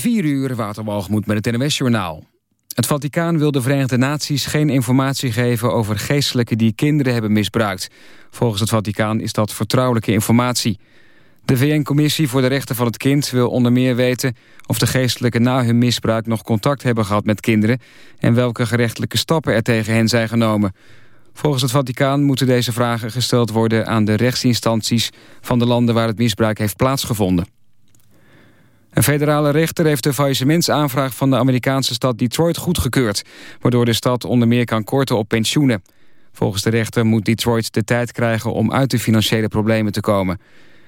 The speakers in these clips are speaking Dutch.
4 uur, Waterwalgemoed met het NWS-journaal. Het Vaticaan wil de Verenigde Naties geen informatie geven... over geestelijken die kinderen hebben misbruikt. Volgens het Vaticaan is dat vertrouwelijke informatie. De VN-commissie voor de rechten van het kind wil onder meer weten... of de geestelijken na hun misbruik nog contact hebben gehad met kinderen... en welke gerechtelijke stappen er tegen hen zijn genomen. Volgens het Vaticaan moeten deze vragen gesteld worden... aan de rechtsinstanties van de landen waar het misbruik heeft plaatsgevonden. Een federale rechter heeft de faillissementsaanvraag van de Amerikaanse stad Detroit goedgekeurd, waardoor de stad onder meer kan korten op pensioenen. Volgens de rechter moet Detroit de tijd krijgen om uit de financiële problemen te komen.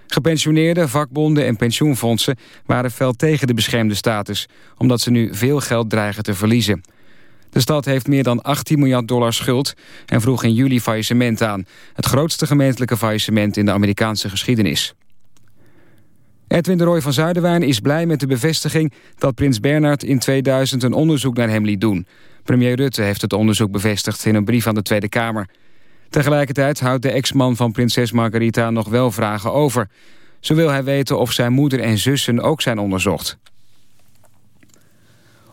Gepensioneerden, vakbonden en pensioenfondsen waren fel tegen de beschermde status, omdat ze nu veel geld dreigen te verliezen. De stad heeft meer dan 18 miljard dollar schuld en vroeg in juli faillissement aan, het grootste gemeentelijke faillissement in de Amerikaanse geschiedenis. Edwin de Roy van Zuiderwijn is blij met de bevestiging... dat prins Bernhard in 2000 een onderzoek naar hem liet doen. Premier Rutte heeft het onderzoek bevestigd in een brief aan de Tweede Kamer. Tegelijkertijd houdt de ex-man van prinses Margarita nog wel vragen over. Zo wil hij weten of zijn moeder en zussen ook zijn onderzocht.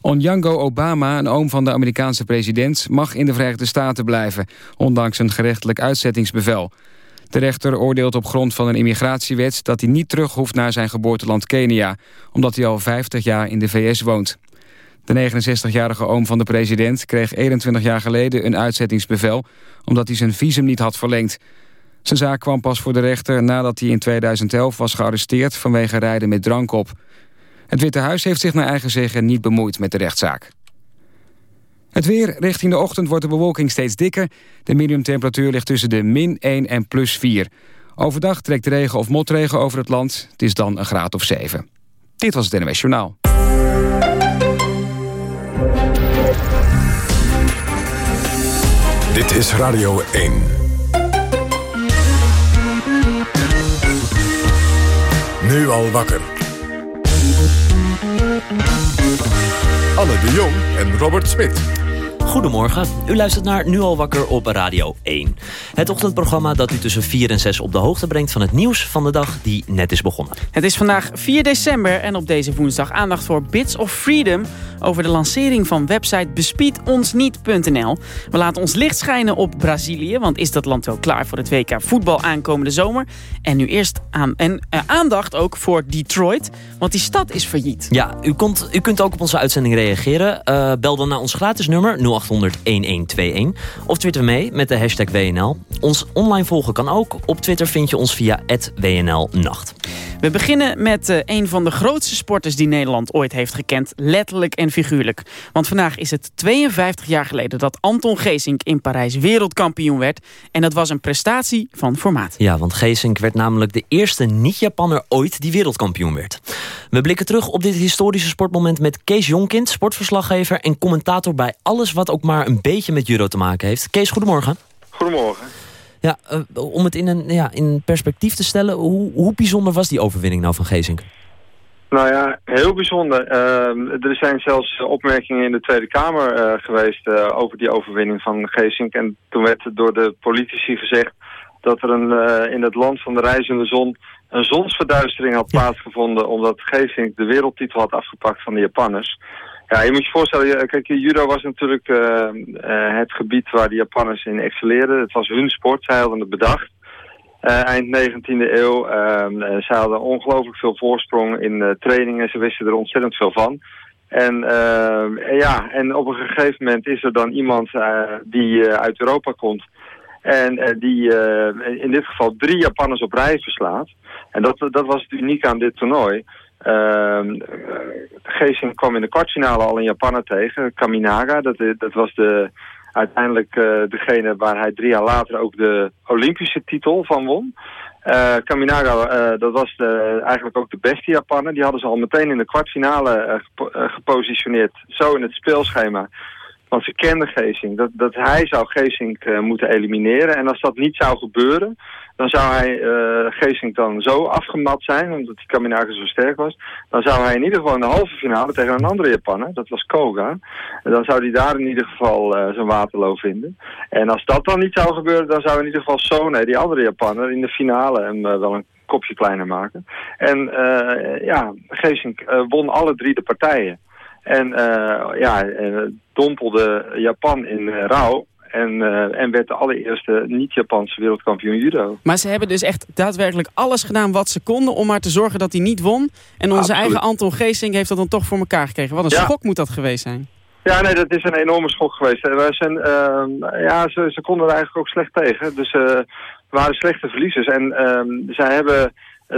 Onyango Obama, een oom van de Amerikaanse president... mag in de Verenigde Staten blijven, ondanks een gerechtelijk uitzettingsbevel... De rechter oordeelt op grond van een immigratiewet... dat hij niet terug hoeft naar zijn geboorteland Kenia... omdat hij al 50 jaar in de VS woont. De 69-jarige oom van de president kreeg 21 jaar geleden een uitzettingsbevel... omdat hij zijn visum niet had verlengd. Zijn zaak kwam pas voor de rechter nadat hij in 2011 was gearresteerd... vanwege rijden met drank op. Het Witte Huis heeft zich naar eigen zeggen niet bemoeid met de rechtszaak. Het weer. Richting de ochtend wordt de bewolking steeds dikker. De minimumtemperatuur ligt tussen de min 1 en plus 4. Overdag trekt regen of motregen over het land. Het is dan een graad of 7. Dit was het NWS Journaal. Dit is Radio 1. Nu al wakker. Anne de Jong en Robert Smit. Goedemorgen, u luistert naar Nu al wakker op Radio 1. Het ochtendprogramma dat u tussen 4 en 6 op de hoogte brengt... van het nieuws van de dag die net is begonnen. Het is vandaag 4 december en op deze woensdag aandacht voor Bits of Freedom... over de lancering van website bespiedonsniet.nl. We laten ons licht schijnen op Brazilië... want is dat land wel klaar voor het WK voetbal aankomende zomer? En nu eerst aan, en, uh, aandacht ook voor Detroit, want die stad is failliet. Ja, u, kunt, u kunt ook op onze uitzending reageren. Uh, bel dan naar ons gratis nummer 0800 1121. Of twitter mee met de hashtag WNL. Ons online volgen kan ook. Op Twitter vind je ons via @WNLnacht. We beginnen met uh, een van de grootste sporters die Nederland ooit heeft gekend. Letterlijk en figuurlijk. Want vandaag is het 52 jaar geleden dat Anton Geesink in Parijs wereldkampioen werd. En dat was een prestatie van formaat. Ja, want Geesink werd namelijk de eerste niet-Japanner ooit die wereldkampioen werd. We blikken terug op dit historische sportmoment met Kees Jonkind, sportverslaggever en commentator bij alles wat ook maar een beetje met judo te maken heeft. Kees, goedemorgen. Goedemorgen. Ja, uh, om het in een ja, in perspectief te stellen, hoe, hoe bijzonder was die overwinning nou van Geesink? Nou ja, heel bijzonder. Uh, er zijn zelfs opmerkingen in de Tweede Kamer uh, geweest uh, over die overwinning van Geesink. En toen werd door de politici gezegd dat er een, in het land van de reizende zon een zonsverduistering had plaatsgevonden... omdat Geesink de wereldtitel had afgepakt van de Japanners. Ja, je moet je voorstellen, kijk, judo was natuurlijk uh, uh, het gebied waar de Japanners in excelleerden. Het was hun sport, zij hadden het bedacht. Uh, eind 19e eeuw, ehm, ze hadden ongelooflijk veel voorsprong in trainingen. Ze wisten er ontzettend veel van. En ehm, ja, en op een gegeven moment is er dan iemand die uit Europa komt... En die in dit geval drie Japanners op rij verslaat. En dat, dat was het uniek aan dit toernooi. Geesing kwam in de kwartfinale al een Japaner tegen, Kaminaga. Dat, dat was de, uiteindelijk uh, degene waar hij drie jaar later ook de Olympische titel van won. Uh, Kaminaga, uh, dat was de, eigenlijk ook de beste Japaner. Die hadden ze al meteen in de kwartfinale gepo gepositioneerd, zo in het speelschema. Want ze kenden Geesing, dat, dat hij zou Geesing moeten elimineren. En als dat niet zou gebeuren, dan zou hij uh, Geesink dan zo afgemat zijn, omdat die Kaminaga zo sterk was. Dan zou hij in ieder geval in de halve finale tegen een andere Japaner, dat was Koga. En dan zou hij daar in ieder geval uh, zijn waterloo vinden. En als dat dan niet zou gebeuren, dan zou in ieder geval Sone, die andere Japaner, in de finale hem uh, wel een kopje kleiner maken. En ja, Geesink won alle drie de partijen. En ja, dompelde Japan in rouw. En, en werd de allereerste niet-Japanse wereldkampioen judo. Maar ze hebben dus echt daadwerkelijk alles gedaan wat ze konden... om maar te zorgen dat hij niet won. En onze eigen Anton Geesink heeft dat dan toch voor elkaar gekregen. Wat een schok moet dat geweest zijn. Ja, nee, dat is een enorme schok geweest. Wij zijn, uh, ja, ze, ze konden er eigenlijk ook slecht tegen. Dus uh, waren slechte verliezers. En uh, zij hebben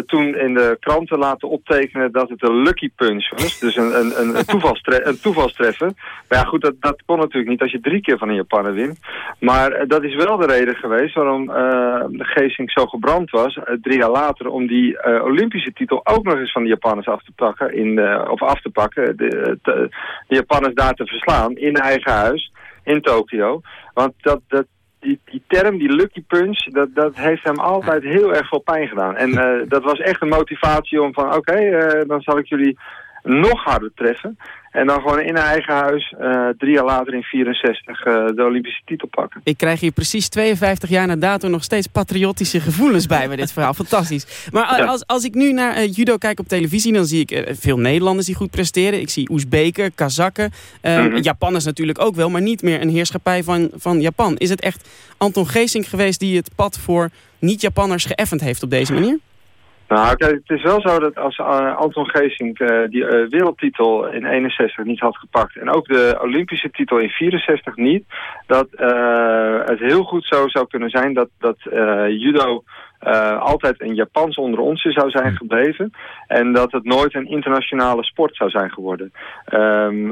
toen in de kranten laten optekenen dat het een lucky punch was. Dus een, een, een, een, toevalstre een toevalstreffer. Maar ja, goed, dat, dat kon natuurlijk niet als je drie keer van een Japaner wint. Maar uh, dat is wel de reden geweest waarom uh, Geesink zo gebrand was, drie jaar later, om die Olympische titel ook nog eens van de Japanners af te pakken. In, of af te pakken, de, de, de Japanners daar te verslaan in eigen huis in Tokio. Want dat, dat, die, die term, die lucky punch, dat, dat heeft hem altijd heel erg veel pijn gedaan. En uh, dat was echt een motivatie om van, oké, okay, uh, dan zal ik jullie nog harder treffen. En dan gewoon in eigen huis, uh, drie jaar later in 64, uh, de Olympische titel pakken. Ik krijg hier precies 52 jaar na dato nog steeds patriotische gevoelens bij bij dit verhaal. Fantastisch. Maar ja. als, als ik nu naar uh, judo kijk op televisie, dan zie ik veel Nederlanders die goed presteren. Ik zie Oezbeken, Kazakken, mm -hmm. Japanners natuurlijk ook wel, maar niet meer een heerschappij van, van Japan. Is het echt Anton Geesink geweest die het pad voor niet-Japanners geëffend heeft op deze manier? Nou, kijk, het is wel zo dat als uh, Anton Geesink uh, die uh, wereldtitel in 61 niet had gepakt... en ook de Olympische titel in 64 niet... dat het heel goed zo zou kunnen zijn dat, dat judo altijd een Japans onder onsje zou zijn gebleven... en dat het nooit een internationale sport zou zijn geworden. Um,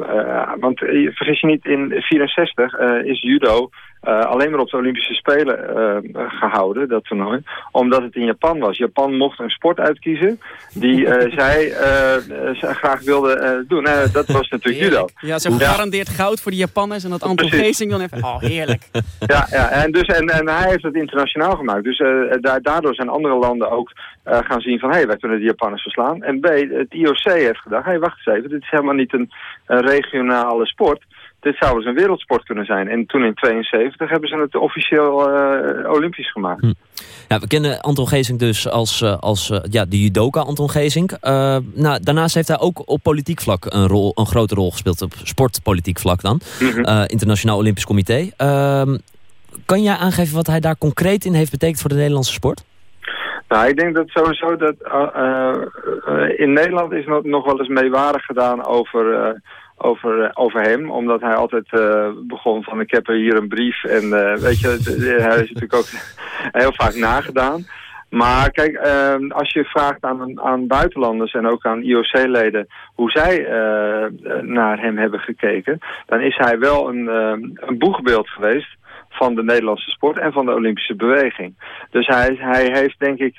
want vergis je niet, in 64 is judo... Uh, alleen maar op de Olympische Spelen uh, gehouden, dat toernooi. Omdat het in Japan was. Japan mocht een sport uitkiezen die uh, zij graag wilde doen. dat was natuurlijk judo. Ja, ze gegarandeerd ja. goud voor de Japanners en dat Anton Geesing dan even... Oh, heerlijk. ja, ja en, dus, en, en hij heeft het internationaal gemaakt. Dus daardoor zijn andere landen ook gaan zien van... hé, hey, wij kunnen de Japanners verslaan. En B, het IOC heeft gedacht... hé, hey, wacht eens even, dit is helemaal niet een, een regionale sport dit zou dus een wereldsport kunnen zijn. En toen in 72 hebben ze het officieel uh, olympisch gemaakt. Hm. Ja, we kennen Anton Geesink dus als, uh, als uh, ja, de judoka Anton Geesink. nou, daarnaast heeft hij ook op politiek vlak een, rol, een grote rol gespeeld. Op sportpolitiek vlak dan. Mm -hmm. Internationaal Olympisch Comité. Ehm, kan jij aangeven wat hij daar concreet in heeft betekend voor de Nederlandse sport? Nou, ik denk dat sowieso dat in Nederland is nog, nog wel eens meewarig gedaan over over, uh, over hem. Omdat hij altijd uh, begon van ik heb hier een brief. En uh, weet je, hij is natuurlijk ook heel vaak nagedaan. Maar kijk, uh, als je vraagt aan, aan buitenlanders en ook aan IOC-leden hoe zij naar hem hebben gekeken, dan is hij wel een, een boegbeeld geweest van de Nederlandse sport en van de Olympische beweging. Dus hij, hij heeft denk ik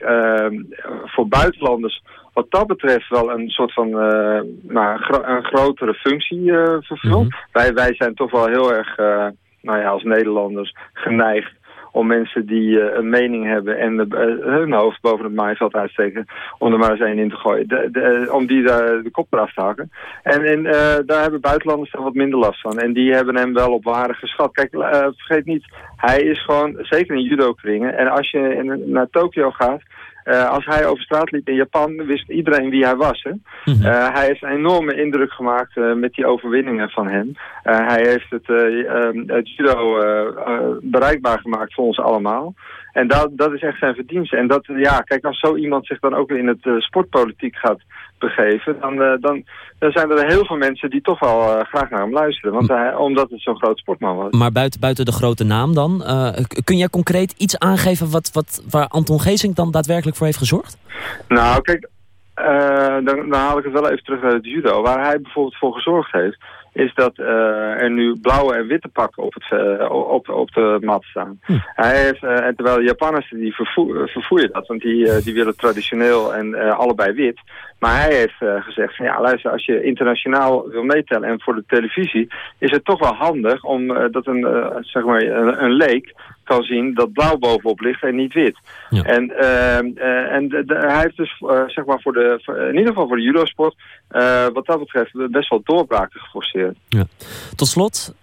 voor buitenlanders wat dat betreft wel een soort van uh, nou, gro een grotere functie uh, vervult. Mm -hmm. wij, wij zijn toch wel heel erg, uh, nou ja, als Nederlanders geneigd om mensen die een mening hebben en hun hoofd boven het maaiveld uitsteken, om er maar eens een in te gooien. De, de, om die daar de kop eraf te hakken. En, en daar hebben buitenlanders dan wat minder last van. En die hebben hem wel op waarde geschat. Kijk, vergeet niet, hij is gewoon, zeker in judo-kringen, en als je in, naar Tokio gaat, uh, als hij over straat liep in Japan, wist iedereen wie hij was. Hè? Mm -hmm. uh, hij heeft een enorme indruk gemaakt uh, met die overwinningen van hem. hij heeft het, het judo bereikbaar gemaakt voor ons allemaal. En dat, dat is echt zijn verdienste. En dat, ja, kijk, als zo iemand zich dan ook in het sportpolitiek gaat begeven, dan, dan, dan zijn er heel veel mensen die toch wel graag naar hem luisteren. Want hij, omdat het zo'n groot sportman was. Maar buiten, buiten de grote naam dan, kun jij concreet iets aangeven wat, wat, waar Anton Geesink dan daadwerkelijk voor heeft gezorgd? Nou, kijk, dan, dan, haal ik het wel even terug naar het judo. Waar hij bijvoorbeeld voor gezorgd heeft, is dat uh, er nu blauwe en witte pakken op, het, uh, op, op de mat staan. Hm. Hij heeft, en terwijl de Japanners die vervoer, vervoeren dat, want die, die willen traditioneel en allebei wit. Maar hij heeft gezegd van ja, luister, als je internationaal wil meetellen en voor de televisie, is het toch wel handig om dat een, zeg maar, een, een leek kan zien dat blauw bovenop ligt en niet wit. Ja. En, uh, en de, de, hij heeft dus zeg maar voor de, voor, in ieder geval voor de judosport wat dat betreft best wel doorbraken geforceerd. Ja. Tot slot,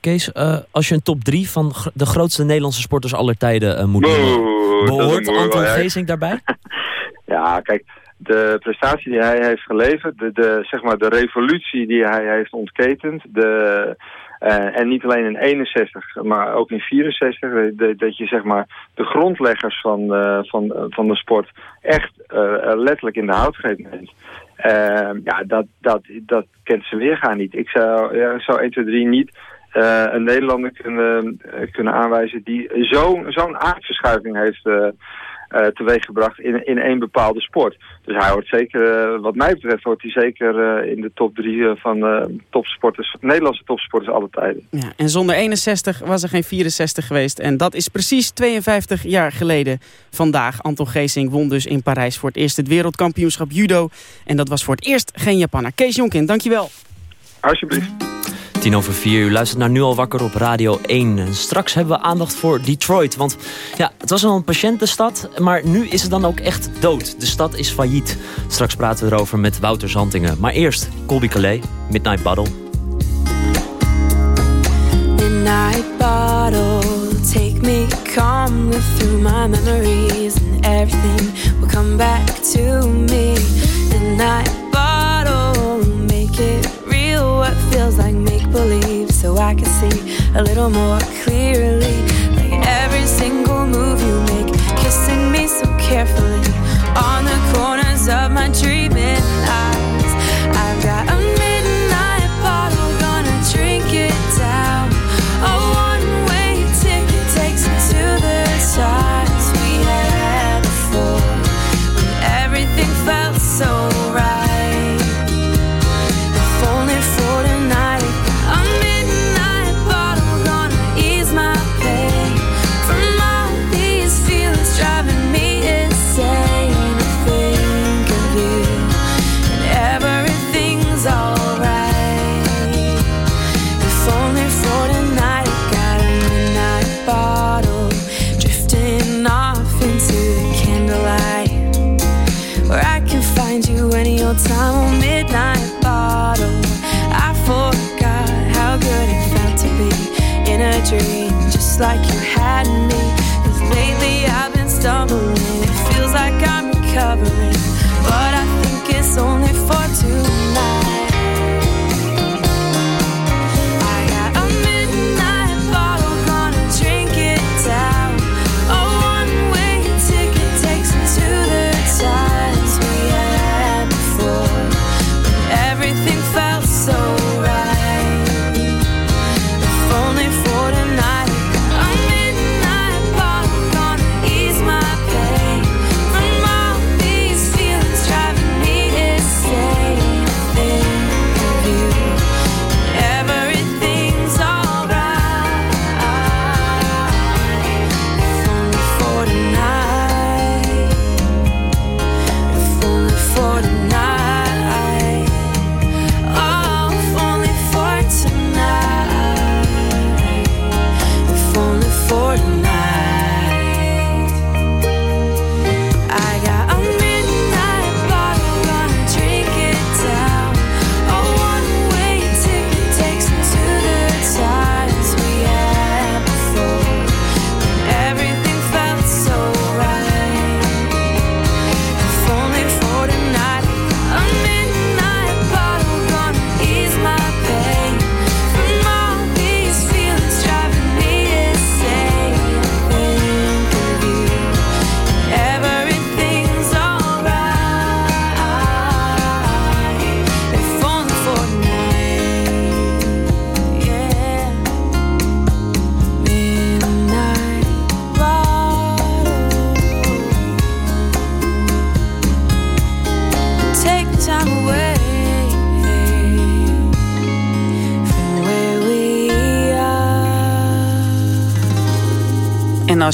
Kees, als je een top 3 van de grootste Nederlandse sporters aller tijden moet noemen, behoort Anton Geesink daarbij? Ja, kijk, de prestatie die hij heeft geleverd, de, de, zeg maar de revolutie die hij heeft ontketend, de, uh, en niet alleen in 61, maar ook in 64, de, dat je zeg maar de grondleggers van, uh, van, van de sport echt letterlijk in de houtgreep neemt. Ja, dat, dat, dat kent ze weergaan niet. Ik zou, ja, zou 1, 2, 3 niet een Nederlander kunnen, kunnen aanwijzen die zo'n zo'n aardverschuiving heeft uh, teweeggebracht in, in één bepaalde sport. Dus hij hoort zeker, uh, wat mij betreft, hoort hij zeker uh, in de top drie van topsporters, Nederlandse topsporters alle tijden. Ja, en zonder 61 was er geen 64 geweest. En dat is precies 52 jaar geleden vandaag. Anton Geesing won dus in Parijs voor het eerst het wereldkampioenschap judo. En dat was voor het eerst geen Japanner. Kees Jonkin, dankjewel. Alsjeblieft. Tien over vier, u luistert naar Nu al wakker op Radio 1. En straks hebben we aandacht voor Detroit. Want ja, het was al een patiëntenstad, maar nu is het dan ook echt dood. De stad is failliet. Straks praten we erover met Wouter Zantingen. Maar eerst Colby Calais, Midnight Bottle. Midnight Bottle, take me through my memories. And everything will come back to me. Midnight a little more clearly. Like every single move you make, kissing me so carefully on the corners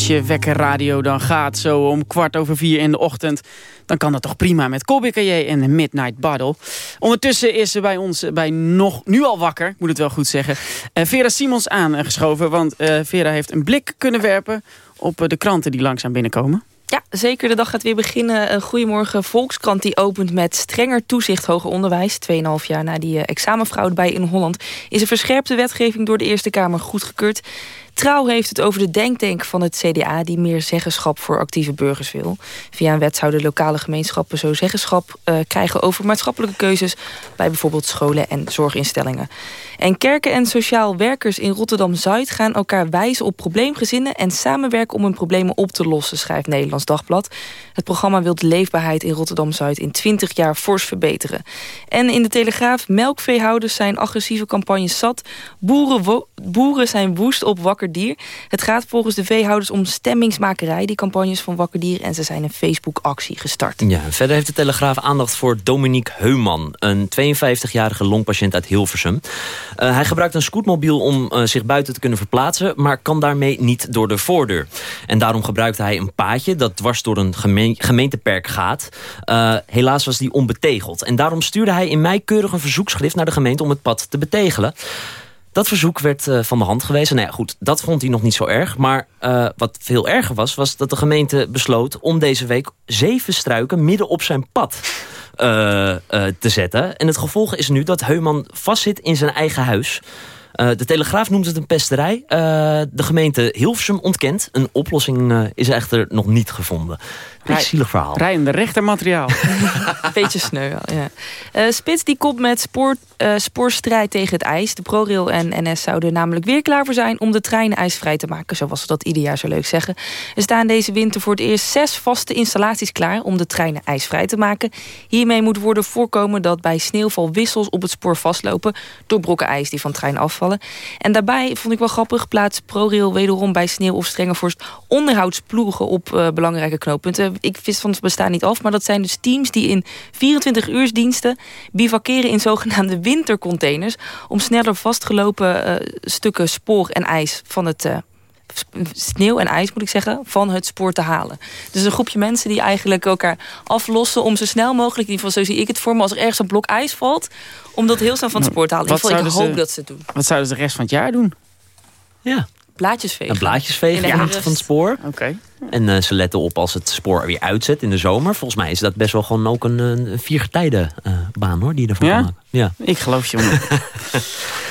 als je wekker radio dan gaat, zo om kwart over vier in de ochtend... dan kan dat toch prima met Colby en Midnight Bottle. Ondertussen is bij ons bij nog, nu al wakker, moet het wel goed zeggen... Uh, Vera Simons aangeschoven, want uh, Vera heeft een blik kunnen werpen... op de kranten die langzaam binnenkomen. Ja, zeker. De dag gaat weer beginnen. Goedemorgen Volkskrant die opent met strenger toezicht hoger onderwijs. 2,5 jaar na die examenfraude bij in Holland... is een verscherpte wetgeving door de Eerste Kamer goedgekeurd. Trouw heeft het over de denktank van het CDA... die meer zeggenschap voor actieve burgers wil. Via een wet zouden lokale gemeenschappen zo zeggenschap uh, krijgen... over maatschappelijke keuzes bij bijvoorbeeld scholen en zorginstellingen. En kerken en sociaal werkers in Rotterdam-Zuid... gaan elkaar wijzen op probleemgezinnen... en samenwerken om hun problemen op te lossen, schrijft Nederlands Dagblad. Het programma wil de leefbaarheid in Rotterdam-Zuid... in 20 jaar fors verbeteren. En in de Telegraaf, melkveehouders zijn agressieve campagnes zat. Boeren, boeren zijn woest op Wakker Dier. Het gaat volgens de veehouders om stemmingsmakerij... die campagnes van Wakker Dier... en ze zijn een Facebook-actie gestart. Ja, verder heeft de Telegraaf aandacht voor Dominique Heuman... een 52-jarige longpatiënt uit Hilversum. Uh, hij gebruikt een scootmobiel om uh, zich buiten te kunnen verplaatsen... maar kan daarmee niet door de voordeur. En daarom gebruikte hij een paadje dat dwars door een gemeen gemeenteperk gaat. Uh, helaas was die onbetegeld. En daarom stuurde hij in mei keurig een verzoekschrift naar de gemeente... om het pad te betegelen. Dat verzoek werd uh, van de hand gewezen. Nou ja, goed, dat vond hij nog niet zo erg. Maar uh, wat veel erger was, was dat de gemeente besloot... om deze week zeven struiken midden op zijn pad uh, te zetten. En het gevolg is nu dat Heuman vastzit in zijn eigen huis... De Telegraaf noemt het een pesterij. De gemeente Hilversum ontkent. Een oplossing is echter nog niet gevonden. Rij, zielig verhaal. Rijende rechtermateriaal. Beetje sneu, ja. Uh, Spits die komt met spoor, uh, spoorstrijd tegen het ijs. De ProRail en NS zouden namelijk weer klaar voor zijn... om de treinen ijsvrij te maken, zoals ze dat ieder jaar zo leuk zeggen. Er staan deze winter voor het eerst zes vaste installaties klaar... om de treinen ijsvrij te maken. Hiermee moet worden voorkomen dat bij sneeuwval wissels op het spoor vastlopen... door brokken ijs die van treinen afvallen. En daarbij, vond ik wel grappig, plaatst ProRail wederom bij sneeuw of strenge vorst... onderhoudsploegen op uh, belangrijke knooppunten ik wist van het bestaan niet af. Maar dat zijn dus teams die in 24 uursdiensten bivakeren in zogenaamde wintercontainers. Om sneller vastgelopen uh, stukken spoor en ijs van het... Uh, sneeuw en ijs, moet ik zeggen, van het spoor te halen. Dus een groepje mensen die eigenlijk elkaar aflossen... om zo snel mogelijk, in ieder geval zo zie ik het voor me... als er ergens een blok ijs valt, om dat heel snel van het spoor te halen. In ieder geval, ik hoop ze, dat ze het doen. Wat zouden ze de rest van het jaar doen? Ja. Blaadjes vegen. Een blaadjes vegen ja. van het spoor. Oké. Okay. En uh, ze letten op als het spoor weer uitzet in de zomer. Volgens mij is dat best wel gewoon ook een, een viergetijden uh, baan hoor, die ervan ja? maken. Ja, ik geloof je.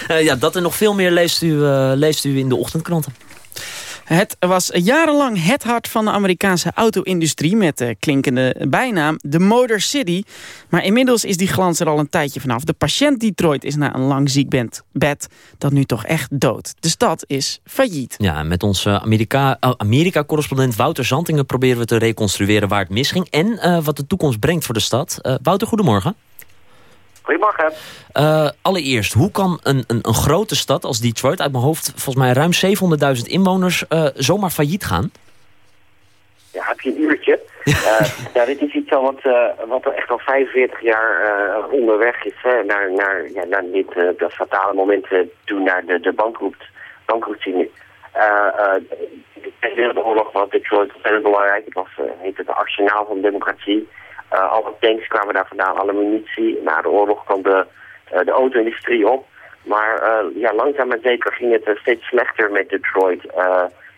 uh, ja, dat en nog veel meer leest u, leest u in de ochtendkranten. Het was jarenlang het hart van de Amerikaanse auto-industrie... met de klinkende bijnaam de Motor City. Maar inmiddels is die glans er al een tijdje vanaf. De patiënt Detroit is na een lang ziekbed dat nu toch echt dood. De stad is failliet. Ja, met onze Amerika-correspondent Amerika Wouter Zantingen... proberen we te reconstrueren waar het misging... en uh, wat de toekomst brengt voor de stad. Uh, Wouter, goedemorgen. Goedemorgen. Uh, allereerst, hoe kan een, een, een, grote stad als Detroit... uit mijn hoofd volgens mij ruim 700.000 inwoners... Uh, zomaar failliet gaan? Ja, heb je een uurtje. uh, ja, dit is iets al wat, wat er echt al 45 jaar onderweg is. Hè, naar, naar, ja, naar dit dat fatale moment toen naar de, de bankroet, bankroet nu. de Wereldoorlog was Detroit ontzettend belangrijk. Het was heet het arsenaal van democratie. Uh, alle tanks kwamen daar vandaan, alle munitie. Na de oorlog kwam de, uh, de auto-industrie op. Maar uh, ja, langzaam maar zeker ging het steeds slechter met Detroit.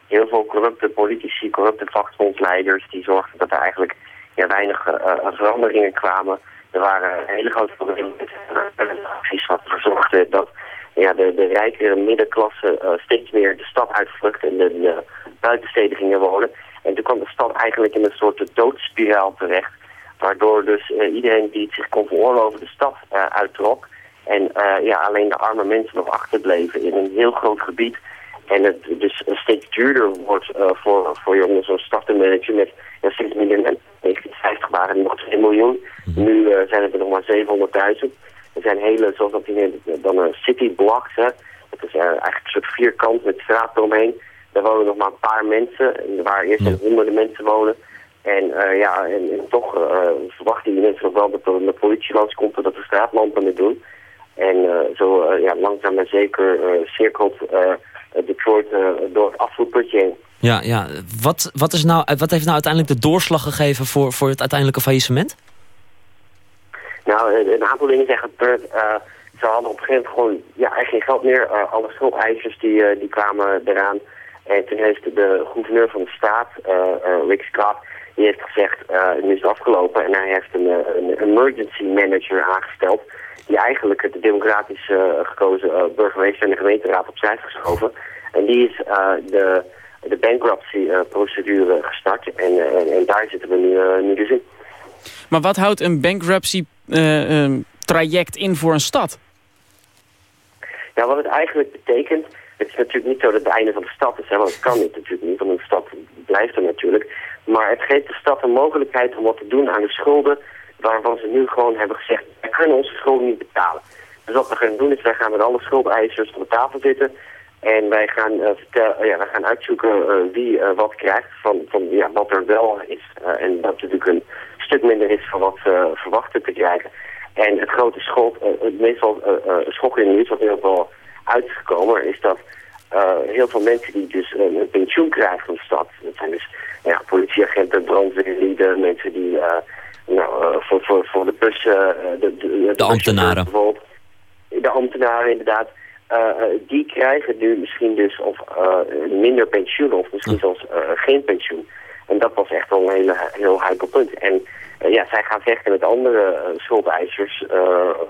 heel veel corrupte politici, corrupte vakbondsleiders... die zorgden dat er eigenlijk ja, weinig veranderingen kwamen. Er waren hele grote problemen met acties wat zorgde dat ja, de, de rijkere middenklasse steeds meer de stad uitvlucht en de, de buitensteden gingen wonen. En toen kwam de stad eigenlijk in een soort doodspiraal terecht Waardoor dus uh, iedereen die het zich kon veroorloven de stad uh, uittrok. En uh, ja, alleen de arme mensen nog achterbleven in een heel groot gebied. En het dus steeds duurder wordt voor, voor je om zo'n stad te managen met ja, minder mensen. 1950 waren er nog 2 miljoen. Mhm. Nu zijn het er nog maar 700.000. Er zijn hele, zoals dat in dan een city blocks. Hè. Het is eigenlijk een soort vierkant met straat eromheen. Daar wonen nog maar een paar mensen. Waar eerst honderden mensen wonen. En uh, ja, en, en toch uh, verwachten die mensen nog wel dat er een politie langskomt en dat de straatlampen het doen. En uh, zo ja, langzaam maar zeker cirkelt Detroit door het afvoerputje heen. Ja, ja. Wat, wat, is nou, wat heeft nou uiteindelijk de doorslag gegeven voor, voor het uiteindelijke faillissement? Nou, een aantal dingen zijn gebeurd. ze hadden op een gegeven moment gewoon ja, geen geld meer. alle schuldeisers die, die kwamen eraan. En toen heeft de gouverneur van de staat, Rick Scott, die heeft gezegd, nu is het afgelopen en hij heeft een, een emergency manager aangesteld die eigenlijk de democratisch gekozen burgemeester en de gemeenteraad opzij heeft geschoven. En die is de, de bankruptcy-procedure gestart en, en, en, daar zitten we nu, nu dus in. Maar wat houdt een bankruptcy-traject in voor een stad? Ja, wat het eigenlijk betekent... Het is natuurlijk niet zo dat het einde van de stad is, hè, want het kan niet natuurlijk niet, want een stad blijft er natuurlijk. Maar het geeft de stad een mogelijkheid om wat te doen aan de schulden waarvan ze nu gewoon hebben gezegd, wij kunnen onze schulden niet betalen. Dus wat we gaan doen is, wij gaan met alle schuldeisers aan de tafel zitten en wij gaan, uh, ja, wij gaan uitzoeken uh, wie wat krijgt van, van ja, wat er wel is. en dat natuurlijk een stuk minder is van wat ze verwachten te krijgen. En het grote schok, het meestal schok in de nieuws, wat ook wel uitgekomen, is dat heel veel mensen die dus een pensioen krijgen van de stad, dat zijn dus politieagenten, brandweerlieden, mensen die nou, voor, voor, voor de bus... de, de, de ambtenaren. Bijvoorbeeld, de ambtenaren inderdaad. Die krijgen nu misschien dus of minder pensioen of misschien zelfs geen pensioen. En dat was echt wel een hele, heel heikel punt. En ja, zij gaan vechten met andere schuldeisers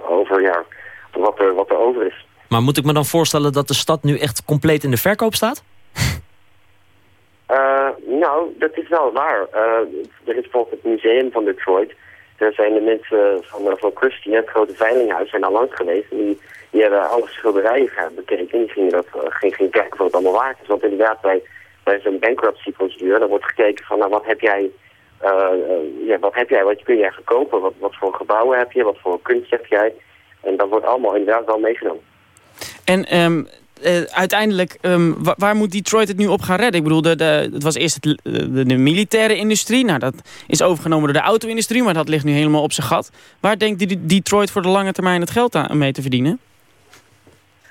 over ja, wat, er, wat er over is. Maar moet ik me dan voorstellen dat de stad nu echt compleet in de verkoop staat? Nou, dat is wel waar. er is bijvoorbeeld het museum van Detroit. Daar zijn de mensen van, van Christie, het grote veilinghuis, zijn al langs geweest. Die hebben alle schilderijen gaan bekeken. Die gingen, dat, uh, gingen, kijken wat het allemaal waard is. Want inderdaad, bij, bij zo'n bankruptcy-procedure, dan wordt gekeken van, nou, wat heb jij, ja, wat heb jij, wat kun jij verkopen? Wat, wat voor gebouwen heb je? Wat voor kunst heb jij? En dat wordt allemaal inderdaad wel meegenomen. En um, uh, uiteindelijk, um, waar moet Detroit het nu op gaan redden? Ik bedoel, de, de, het was eerst het, de, de, militaire industrie. Nou, dat is overgenomen door de auto-industrie, maar dat ligt nu helemaal op zijn gat. Waar denkt Detroit voor de lange termijn het geld aan mee te verdienen?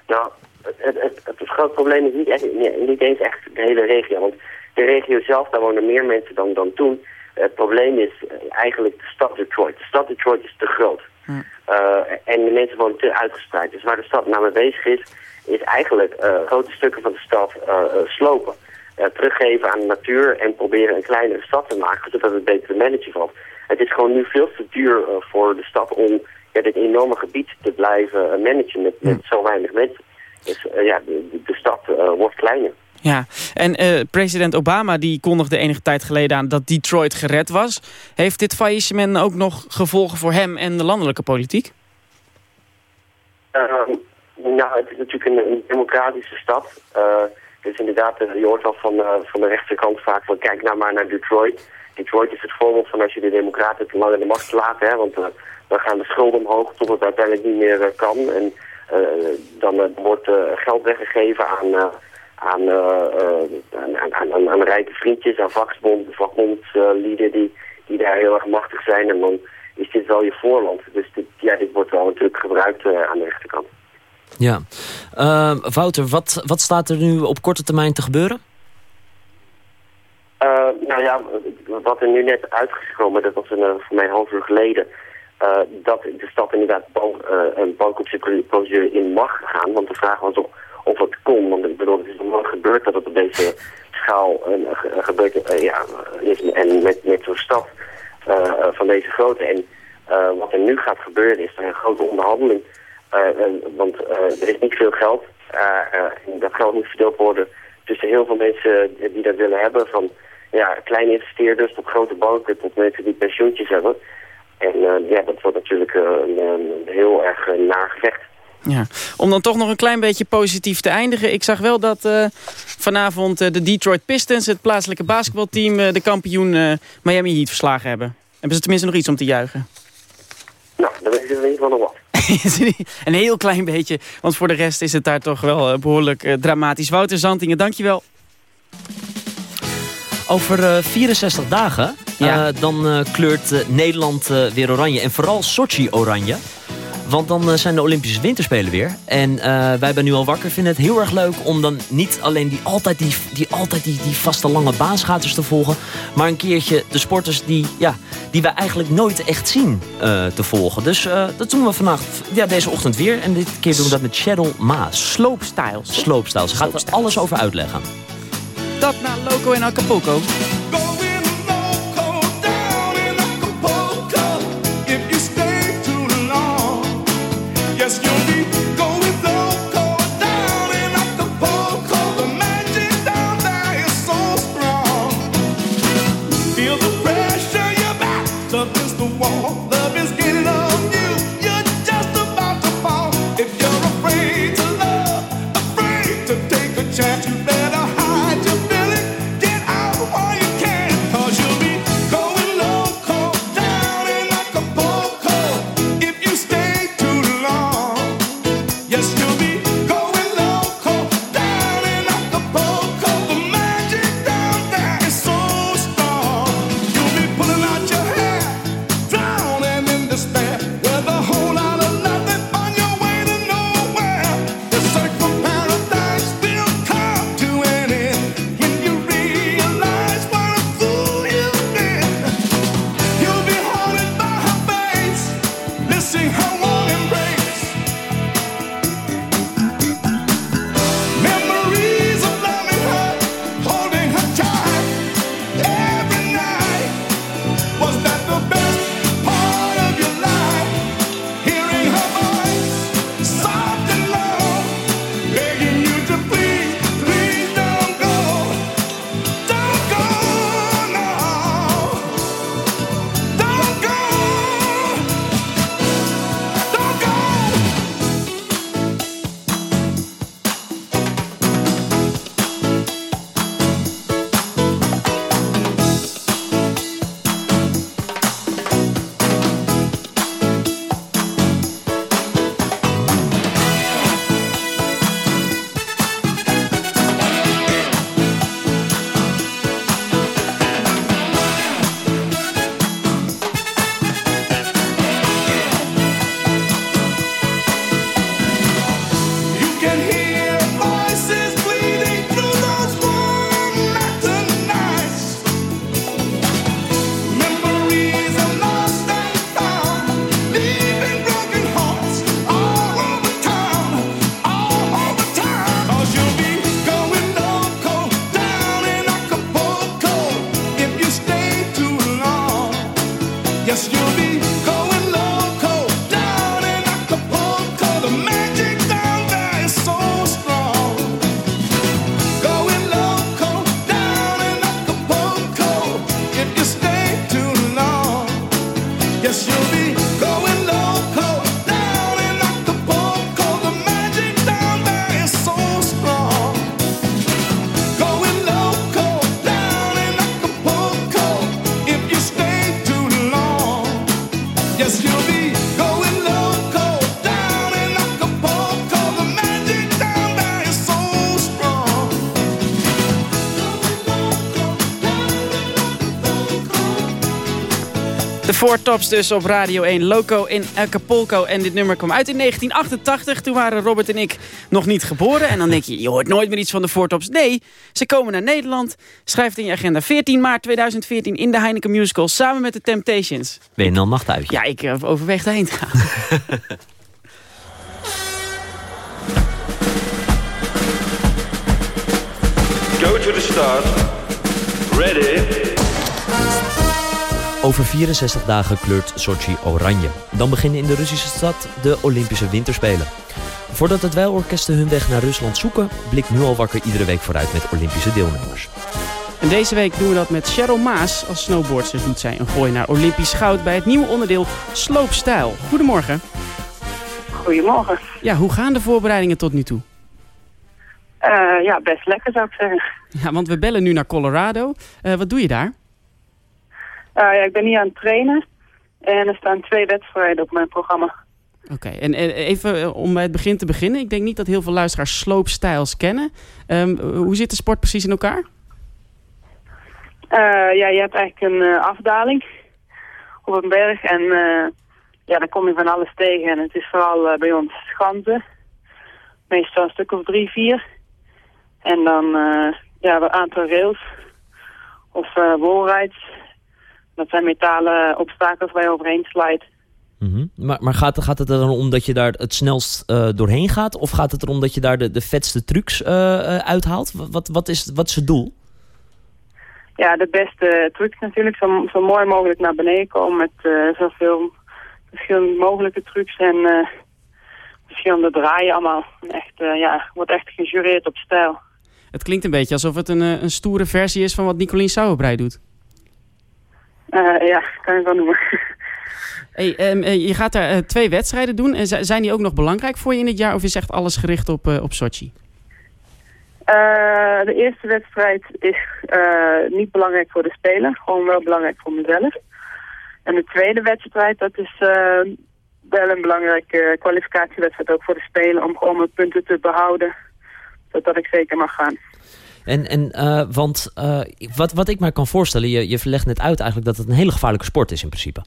Nou, het, het, het, grote probleem is niet, echt, niet eens echt de hele regio. Want de regio zelf, daar wonen meer mensen dan, dan toen. Het probleem is eh, eigenlijk de stad Detroit. De stad Detroit is te groot. Hm. Uh, en de mensen wonen te uitgespreid. Dus waar de stad nou mee bezig is, is eigenlijk uh, grote stukken van de stad uh, slopen. teruggeven aan de natuur en proberen een kleinere stad te maken, zodat het beter te managen valt. Het is gewoon nu veel te duur voor de stad om ja, dit enorme gebied te blijven eh, managen met, met zo weinig mensen. Dus ja, de, de stad wordt kleiner. Ja, en uh, president Obama die kondigde enige tijd geleden aan dat Detroit gered was. Heeft dit faillissement ook nog gevolgen voor hem en de landelijke politiek? Uh, nou, het is natuurlijk een, democratische stad. dus inderdaad, je hoort al van, van de rechterkant vaak van kijk nou maar naar Detroit. Detroit is het voorbeeld van als je de democraten te lang in de macht laat. Hè, want dan gaan de schulden omhoog tot het uiteindelijk niet meer eh, kan. En eh, dan eh, wordt geld weggegeven aan, aan, aan, aan, aan, rijke vriendjes, aan vakbond, vakbondslieden die, die daar heel erg machtig zijn. En dan is dit wel je voorland. Dus dit, ja, dit wordt wel natuurlijk gebruikt aan de rechterkant. Ja. Uh, Wouter, wat, wat staat er nu op korte termijn te gebeuren? Uh, nou ja, wat er nu net uitgekomen, dat was een, voor mij een half uur geleden... Uh, dat de stad inderdaad bank, een bankruptcyprocedure in mag gaan. Want de vraag was of, of het kon. Want ik bedoel, het is nog gebeurd dat het op deze schaal gebeurt ja. En met, met zo'n stad van deze grootte. En wat er nu gaat gebeuren is er een grote onderhandeling. Want er is niet veel geld. en dat geld moet verdeeld worden tussen heel veel mensen die dat willen hebben. Van ja, kleine investeerders tot grote banken tot mensen die pensioentjes hebben. En ja, dat wordt natuurlijk een, heel erg uh, naar gevecht. Ja. Om dan toch nog een klein beetje positief te eindigen. Ik zag wel dat vanavond de Detroit Pistons, het plaatselijke basketbalteam, de kampioen Miami Heat verslagen hebben. Hebben ze tenminste nog iets om te juichen? Nou, dan is in ieder nog wat. een heel klein beetje, want voor de rest is het daar toch wel behoorlijk dramatisch. Wouter Zantingen, dankjewel. Over 64 dagen ja. Eh, dan uh, kleurt uh, Nederland weer oranje. En vooral Sochi oranje. Want dan zijn de Olympische Winterspelen weer. En wij zijn nu al wakker. Vinden het heel erg leuk om dan niet alleen die altijd die, die, altijd die, die vaste lange baanschaters te volgen. Maar een keertje de sporters die, ja, die we eigenlijk nooit echt zien te volgen. Dus dat doen we vannacht, ja, deze ochtend weer. En dit keer doen we dat met Cheryl Maas. Sloopstyles. Sloopstyles. Ze gaat er alles over uitleggen. Dat naar Loco in Acapulco. Four Tops dus op Radio 1 Loco in Acapulco. En dit nummer kwam uit in 1988. Toen waren Robert en ik nog niet geboren. En dan denk je, je hoort nooit meer iets van de Four Tops. Nee, ze komen naar Nederland. Schrijf in je agenda 14 maart 2014 in de Heineken Musical. Samen met de Temptations. Ben je dan nacht uit? Ja, ik uh, overweeg daarheen te gaan. Go to the start. Ready. Over 64 dagen kleurt Sochi oranje. Dan beginnen in de Russische stad de Olympische Winterspelen. Voordat het wijlorkesten hun weg naar Rusland zoeken... blikt nu al wakker iedere week vooruit met Olympische deelnemers. En deze week doen we dat met Cheryl Maas. Als snowboardster doet zij een gooi naar Olympisch goud... bij het nieuwe onderdeel Sloopstijl. Goedemorgen. Goedemorgen. Ja, hoe gaan de voorbereidingen tot nu toe? Uh, ja, best lekker zou ik zeggen. Ja, want we bellen nu naar Colorado. Uh, wat doe je daar? Uh, ja, ik ben hier aan het trainen. En er staan twee wedstrijden op mijn programma. Oké, en even eh, om bij het begin te beginnen. Ik denk niet dat heel veel luisteraars sloopstijls kennen. Um, hoe zit de sport precies in elkaar? Uh, ja, je hebt eigenlijk een uh, afdaling op een berg. En ja, daar kom je van alles tegen. En het is vooral bij ons schansen. Meestal een stuk of drie, vier. En dan ja, een aantal rails. Of wallrides. Dat zijn metalen obstakels waar je overheen slijt. Mm Maar, maar gaat, gaat, het er dan om dat je daar het snelst uh, doorheen gaat? Of gaat het erom dat je daar de, de vetste trucs uh, uithaalt? Wat, wat, is, wat is het doel? Ja, de beste trucs natuurlijk. Zo, zo mooi mogelijk naar beneden komen met uh, zoveel verschillende mogelijke trucs. En verschillende draaien allemaal. Echt, ja, wordt echt gejureerd op stijl. Het klinkt een beetje alsof het een, een stoere versie is van wat Nicolien Sauerbrei doet. Ja, kan je wel noemen. Hey, um, je gaat daar uh, twee wedstrijden doen. En zijn die ook nog belangrijk voor je in het jaar? Of is echt alles gericht op, uh, op Sochi? de eerste wedstrijd is niet belangrijk voor de speler. Gewoon wel belangrijk voor mezelf. En de tweede wedstrijd, dat is wel een belangrijke kwalificatiewedstrijd ook voor de speler. Om gewoon mijn punten te behouden. Zodat ik zeker mag gaan. En, en uh, want uh, wat, wat ik mij kan voorstellen, je, je verlegt net uit eigenlijk dat het een hele gevaarlijke sport is in principe.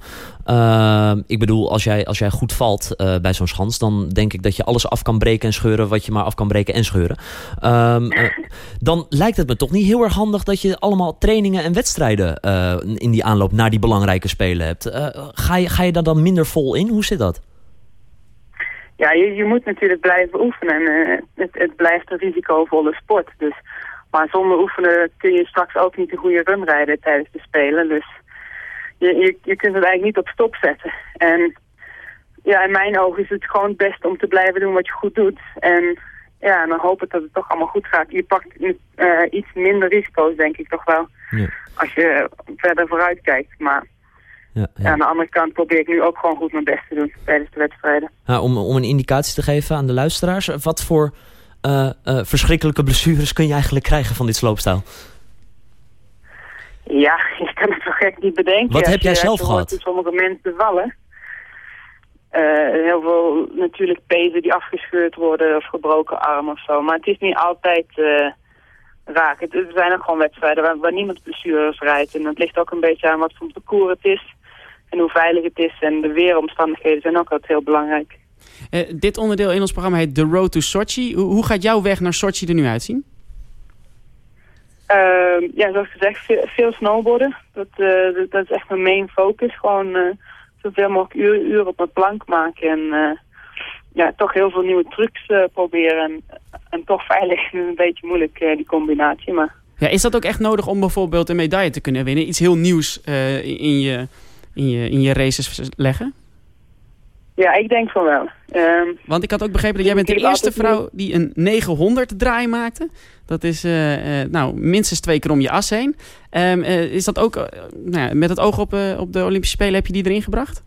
Uh, ik bedoel, als jij, als jij goed valt bij zo'n schans, dan denk ik dat je alles af kan breken en scheuren wat je maar af kan breken en scheuren. Ehm, dan lijkt het me toch niet heel erg handig dat je allemaal trainingen en wedstrijden in die aanloop naar die belangrijke spelen hebt. ga, je, ga je daar dan minder vol in? Hoe zit dat? Ja, je, je moet natuurlijk blijven oefenen. En, het, het blijft een risicovolle sport. Dus maar zonder oefenen kun je straks ook niet een goede run rijden tijdens de Spelen. Dus je, je, je kunt het eigenlijk niet op stop zetten. En ja, in mijn ogen is het gewoon het beste om te blijven doen wat je goed doet. En ja, dan hoop ik dat het toch allemaal goed gaat. Je pakt uh, iets minder risico's, denk ik toch wel. Ja. Als je verder vooruit kijkt. Maar ja, ja. aan de andere kant probeer ik nu ook gewoon goed mijn best te doen tijdens de wedstrijden. Ja, om, om een indicatie te geven aan de luisteraars, wat voor uh, uh, verschrikkelijke blessures kun je eigenlijk krijgen van dit sloopstijl? Ja, ik kan het zo gek niet bedenken. Wat heb jij zelf gehad? Sommige mensen vallen. Uh, heel veel natuurlijk pezen die afgescheurd worden of gebroken arm of zo. Maar het is niet altijd uh, raak. Het, er zijn ook gewoon wedstrijden waar, waar niemand blessures rijdt. En dat ligt ook een beetje aan wat voor parcours het is. En hoe veilig het is. En de weeromstandigheden zijn ook altijd heel belangrijk. Uh, dit onderdeel in ons programma heet The Road to Sochi. Hoe, hoe gaat jouw weg naar Sochi er nu uitzien? Uh, ja, zoals gezegd, veel, veel snowboarden. Dat, uh, dat, is echt mijn main focus. Gewoon uh, zoveel mogelijk uren uur op mijn plank maken. En ja, toch heel veel nieuwe trucs proberen. En, en toch veilig. een beetje moeilijk, die combinatie. Maar... Ja, is dat ook echt nodig om bijvoorbeeld een medaille te kunnen winnen? Iets heel nieuws in, je, in, je, in je races leggen? Ja, ik denk van wel. Um, Want ik had ook begrepen dat jij bent de eerste vrouw die een 900 draai maakte. Dat is uh, uh, nou, minstens twee keer om je as heen. Um, uh, is dat ook, nou ja, met het oog op, op de Olympische Spelen, heb je die erin gebracht?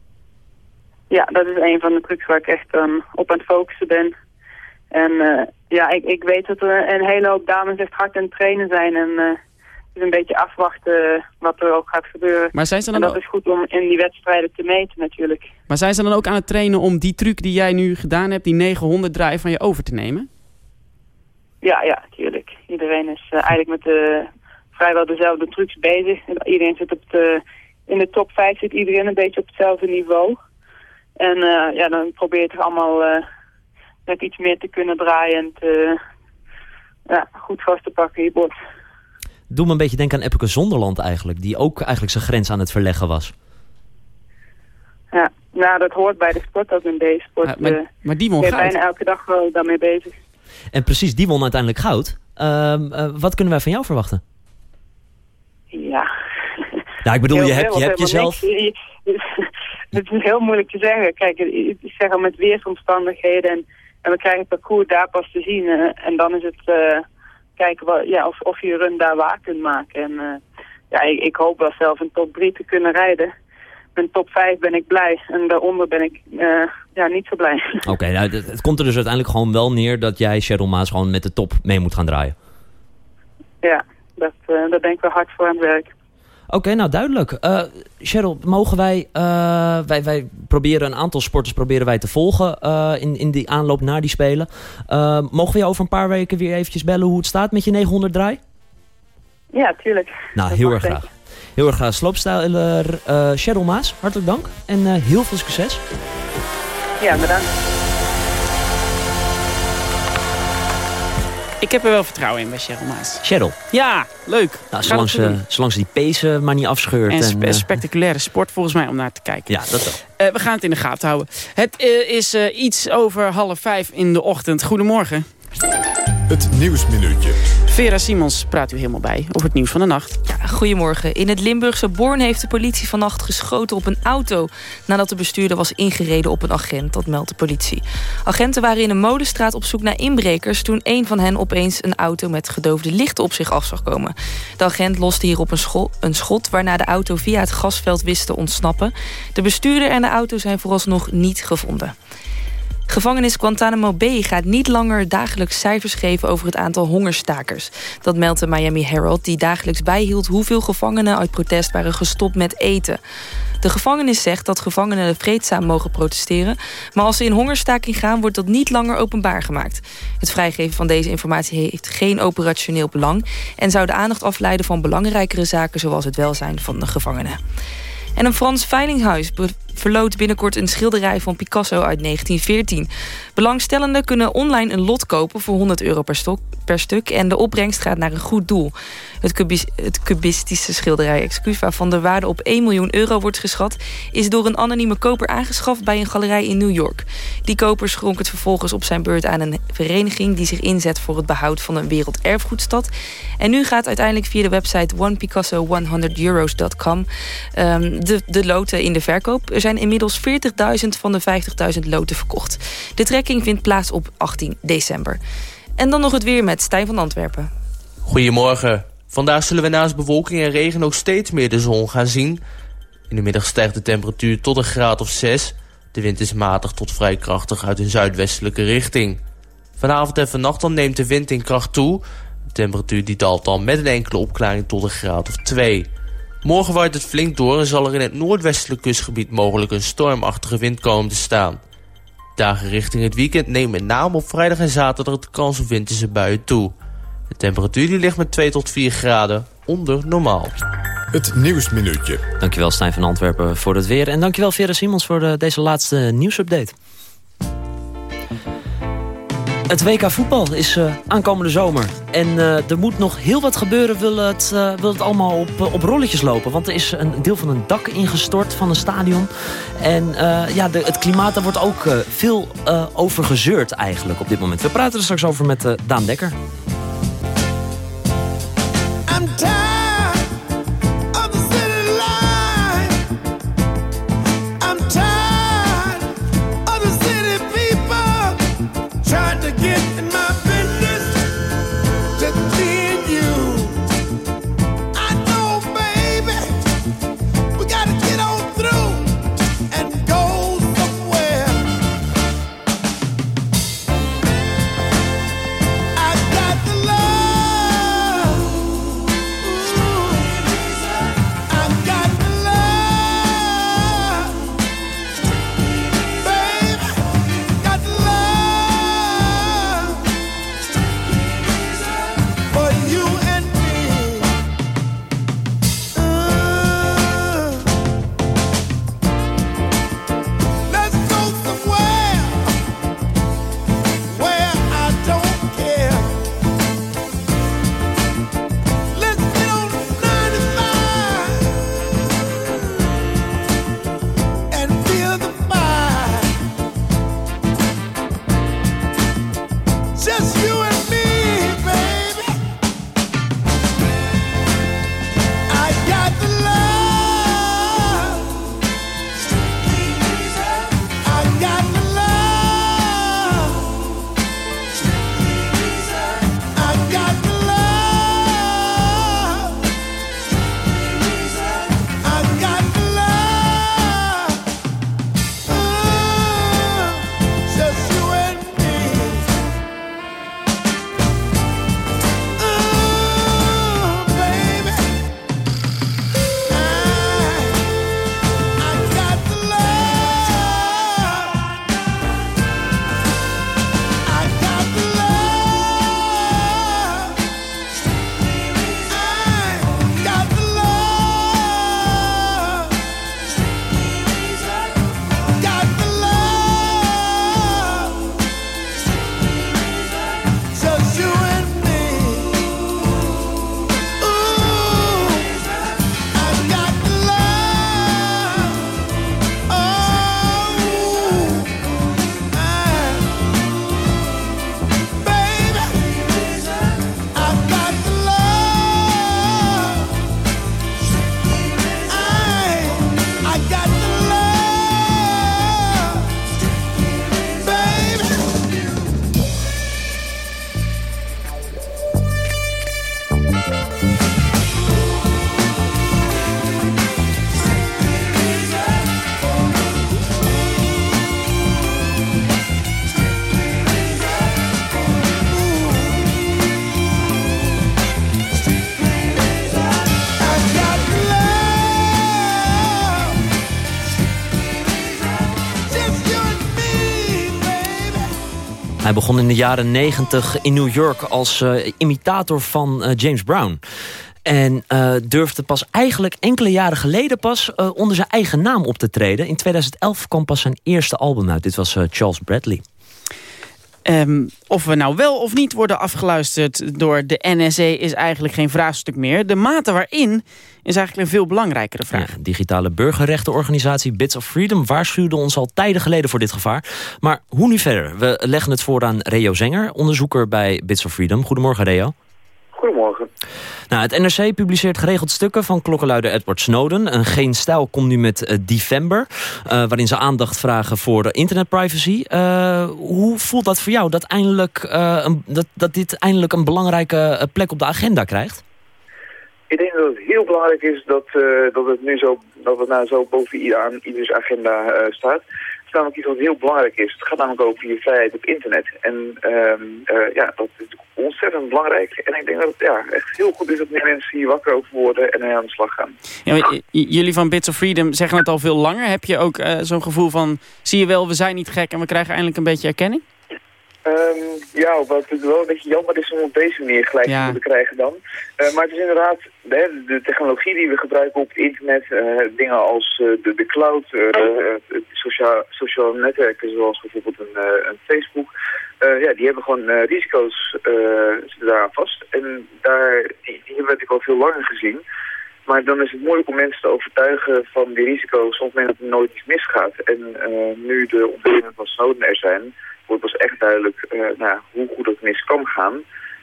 Ja, dat is een van de trucs waar ik echt um, op aan het focussen ben. En ja, ik, ik weet dat er een hele hoop dames echt hard aan het trainen zijn. En is een beetje afwachten wat er ook gaat gebeuren. Maar zijn ze dan en dat is goed om in die wedstrijden te meten natuurlijk. Maar zijn ze dan ook aan het trainen om die truc die jij nu gedaan hebt, die 900 draai van je over te nemen? Ja, ja, natuurlijk. Iedereen is uh, eigenlijk met de, vrijwel dezelfde trucs bezig. Iedereen zit op de, in de top 5 zit iedereen een beetje op hetzelfde niveau. En uh, ja, dan probeer je toch allemaal uh, net iets meer te kunnen draaien en te, ja, goed vast te pakken je bord. Doe me een beetje denken aan Epke Zonderland eigenlijk. Die ook eigenlijk zijn grens aan het verleggen was. Ja, nou dat hoort bij de sport ook in deze sport. Ja, maar, uh, maar die won goud. bijna elke dag wel daarmee bezig. En precies, die won uiteindelijk goud. Uh, uh, wat kunnen wij van jou verwachten? Ja. Nou, ik bedoel, je hebt, je hebt jezelf... Het is heel moeilijk te zeggen. Kijk, ik zeg al met weersomstandigheden en, en we krijgen het parcours daar pas te zien. en dan is het kijken wat, ja, of, of je run daar waar kunt maken. En uh, ja, ik, ik, hoop wel zelf een top 3 te kunnen rijden. Met top 5 ben ik blij en daaronder ben ik uh, ja, niet zo blij. Oké, nou, het, het, komt er dus uiteindelijk gewoon wel neer dat jij Cheryl Maas gewoon met de top mee moet gaan draaien. Ja, dat, uh, daar ben ik wel hard voor aan het werk. Oké, nou duidelijk. Uh, Cheryl, mogen wij, uh, wij, wij proberen een aantal sporters proberen wij te volgen uh, in, in die aanloop naar die Spelen. mogen we je over een paar weken weer eventjes bellen hoe het staat met je 900 draai? Ja, tuurlijk. Nou, heel erg graag. Heel erg graag. Sloopstijler Cheryl Maas, hartelijk dank en heel veel succes. Ja, bedankt. Ik heb er wel vertrouwen in bij Cheryl Maas. Cheryl? Ja, leuk. Nou, zolang, ze, zolang ze die pezen maar niet afscheurt. En, en uh... spectaculaire sport volgens mij om naar te kijken. Ja, dat wel. Uh, we gaan het in de gaten houden. Het uh, is iets over half vijf in de ochtend. Goedemorgen. Het Nieuwsminuutje. Vera Simons praat u helemaal bij over het nieuws van de nacht. Ja, goedemorgen. In het Limburgse Born heeft de politie vannacht geschoten op een auto... nadat de bestuurder was ingereden op een agent, dat meldt de politie. Agenten waren in een molenstraat op zoek naar inbrekers... toen een van hen opeens een auto met gedoofde lichten op zich af zag komen. De agent loste hierop een, een schot... waarna de auto via het gasveld wist te ontsnappen. De bestuurder en de auto zijn vooralsnog niet gevonden. Gevangenis Guantanamo Bay gaat niet langer dagelijks cijfers geven over het aantal hongerstakers. Dat meldt de Miami Herald, die dagelijks bijhield hoeveel gevangenen uit protest waren gestopt met eten. De gevangenis zegt dat gevangenen vreedzaam mogen protesteren... maar als ze in hongerstaking gaan, wordt dat niet langer openbaar gemaakt. Het vrijgeven van deze informatie heeft geen operationeel belang... en zou de aandacht afleiden van belangrijkere zaken... zoals het welzijn van de gevangenen. En een Frans veilinghuis verloot binnenkort een schilderij van Picasso uit 1914. Belangstellenden kunnen online een lot kopen voor 100 euro per, stok, per stuk... en de opbrengst gaat naar een goed doel. Het, kubis, cubistische schilderij excuus, waarvan de waarde op 1 miljoen euro wordt geschat... is door een anonieme koper aangeschaft bij een galerij in New York. Die koper schonk het vervolgens op zijn beurt aan een vereniging... die zich inzet voor het behoud van een werelderfgoedstad. En nu gaat uiteindelijk via de website onepicasso100euros.com... Um, ehm, de, de loten in de verkoop. Er zijn inmiddels 40.000 van de 50.000 loten verkocht. De trekking vindt plaats op 18 december. En dan nog het weer met Stijn van Antwerpen. Goedemorgen. Vandaag zullen we naast bewolking en regen ook steeds meer de zon gaan zien. In de middag stijgt de temperatuur tot een graad of 6. De wind is matig tot vrij krachtig uit een zuidwestelijke richting. Vanavond en vannacht dan neemt de wind in kracht toe. De temperatuur die daalt dan met een enkele opklaring tot een graad of 2. Morgen waait het flink door en zal er in het noordwestelijk kustgebied mogelijk een stormachtige wind komen te staan. Dagen richting het weekend neemt met name op vrijdag en zaterdag de kans op winterse buien toe. De temperatuur die ligt met 2 tot 4 graden onder normaal. Het Nieuwsminuutje. Dankjewel Stijn van Antwerpen voor het weer. En dankjewel Vera Simons voor de, deze laatste nieuwsupdate. Het WK voetbal is uh, aankomende zomer. En uh, er moet nog heel wat gebeuren, wil het, uh, wil het allemaal op, op rolletjes lopen. Want er is een deel van een dak ingestort van een stadion. En ja, de, het klimaat, daar wordt ook veel over gezeurd eigenlijk op dit moment. We praten er straks over met Daan Dekker. Hij begon in de jaren 90 in New York als uh, imitator van uh, James Brown. En uh, durfde pas eigenlijk enkele jaren geleden pas onder zijn eigen naam op te treden. In 2011 kwam pas zijn eerste album uit. Dit was Charles Bradley. Um, of we nou wel of niet worden afgeluisterd door de NSA is eigenlijk geen vraagstuk meer. De mate waarin is eigenlijk een veel belangrijkere vraag. Ja, digitale burgerrechtenorganisatie Bits of Freedom waarschuwde ons al tijden geleden voor dit gevaar. Maar hoe nu verder? We leggen het voor aan Reo Zenger, onderzoeker bij Bits of Freedom. Goedemorgen Reo. Goedemorgen. Nou, het NRC publiceert geregeld stukken van klokkenluider Edward Snowden. Een Geen Stijl komt nu met uh, Defember, uh, waarin ze aandacht vragen voor internetprivacy. Uh, hoe voelt dat voor jou, dat, eindelijk, een, dat, dat dit eindelijk een belangrijke plek op de agenda krijgt? Ik denk dat het heel belangrijk is dat, dat het nu zo, dat het nou zo boven aan ieders agenda staat is namelijk iets wat heel belangrijk is. Het gaat namelijk over je vrijheid op internet. En uh, ja, dat is ontzettend belangrijk. En ik denk dat het ja, echt heel goed is dat meer mensen hier wakker over worden en aan de slag gaan. Ja, jullie van Bits of Freedom zeggen het al veel langer. Heb je ook uh, zo'n gevoel van, zie je wel, we zijn niet gek en we krijgen eindelijk een beetje erkenning? Um, ja, wat het wel een beetje jammer is om op deze manier gelijk ja. te krijgen dan. Uh, maar het is inderdaad de, de, technologie die we gebruiken op het internet, uh, dingen als uh, de, de cloud, sociaal, sociale netwerken zoals bijvoorbeeld een, een Facebook, ja, die hebben gewoon risico's daaraan vast. En daar, die, die hebben we al veel langer gezien. Maar dan is het moeilijk om mensen te overtuigen van die risico's, soms dat er nooit iets misgaat. En nu de ontwikkelingen van Snowden er zijn, wordt pas echt duidelijk uh, nou, hoe goed het mis kan gaan.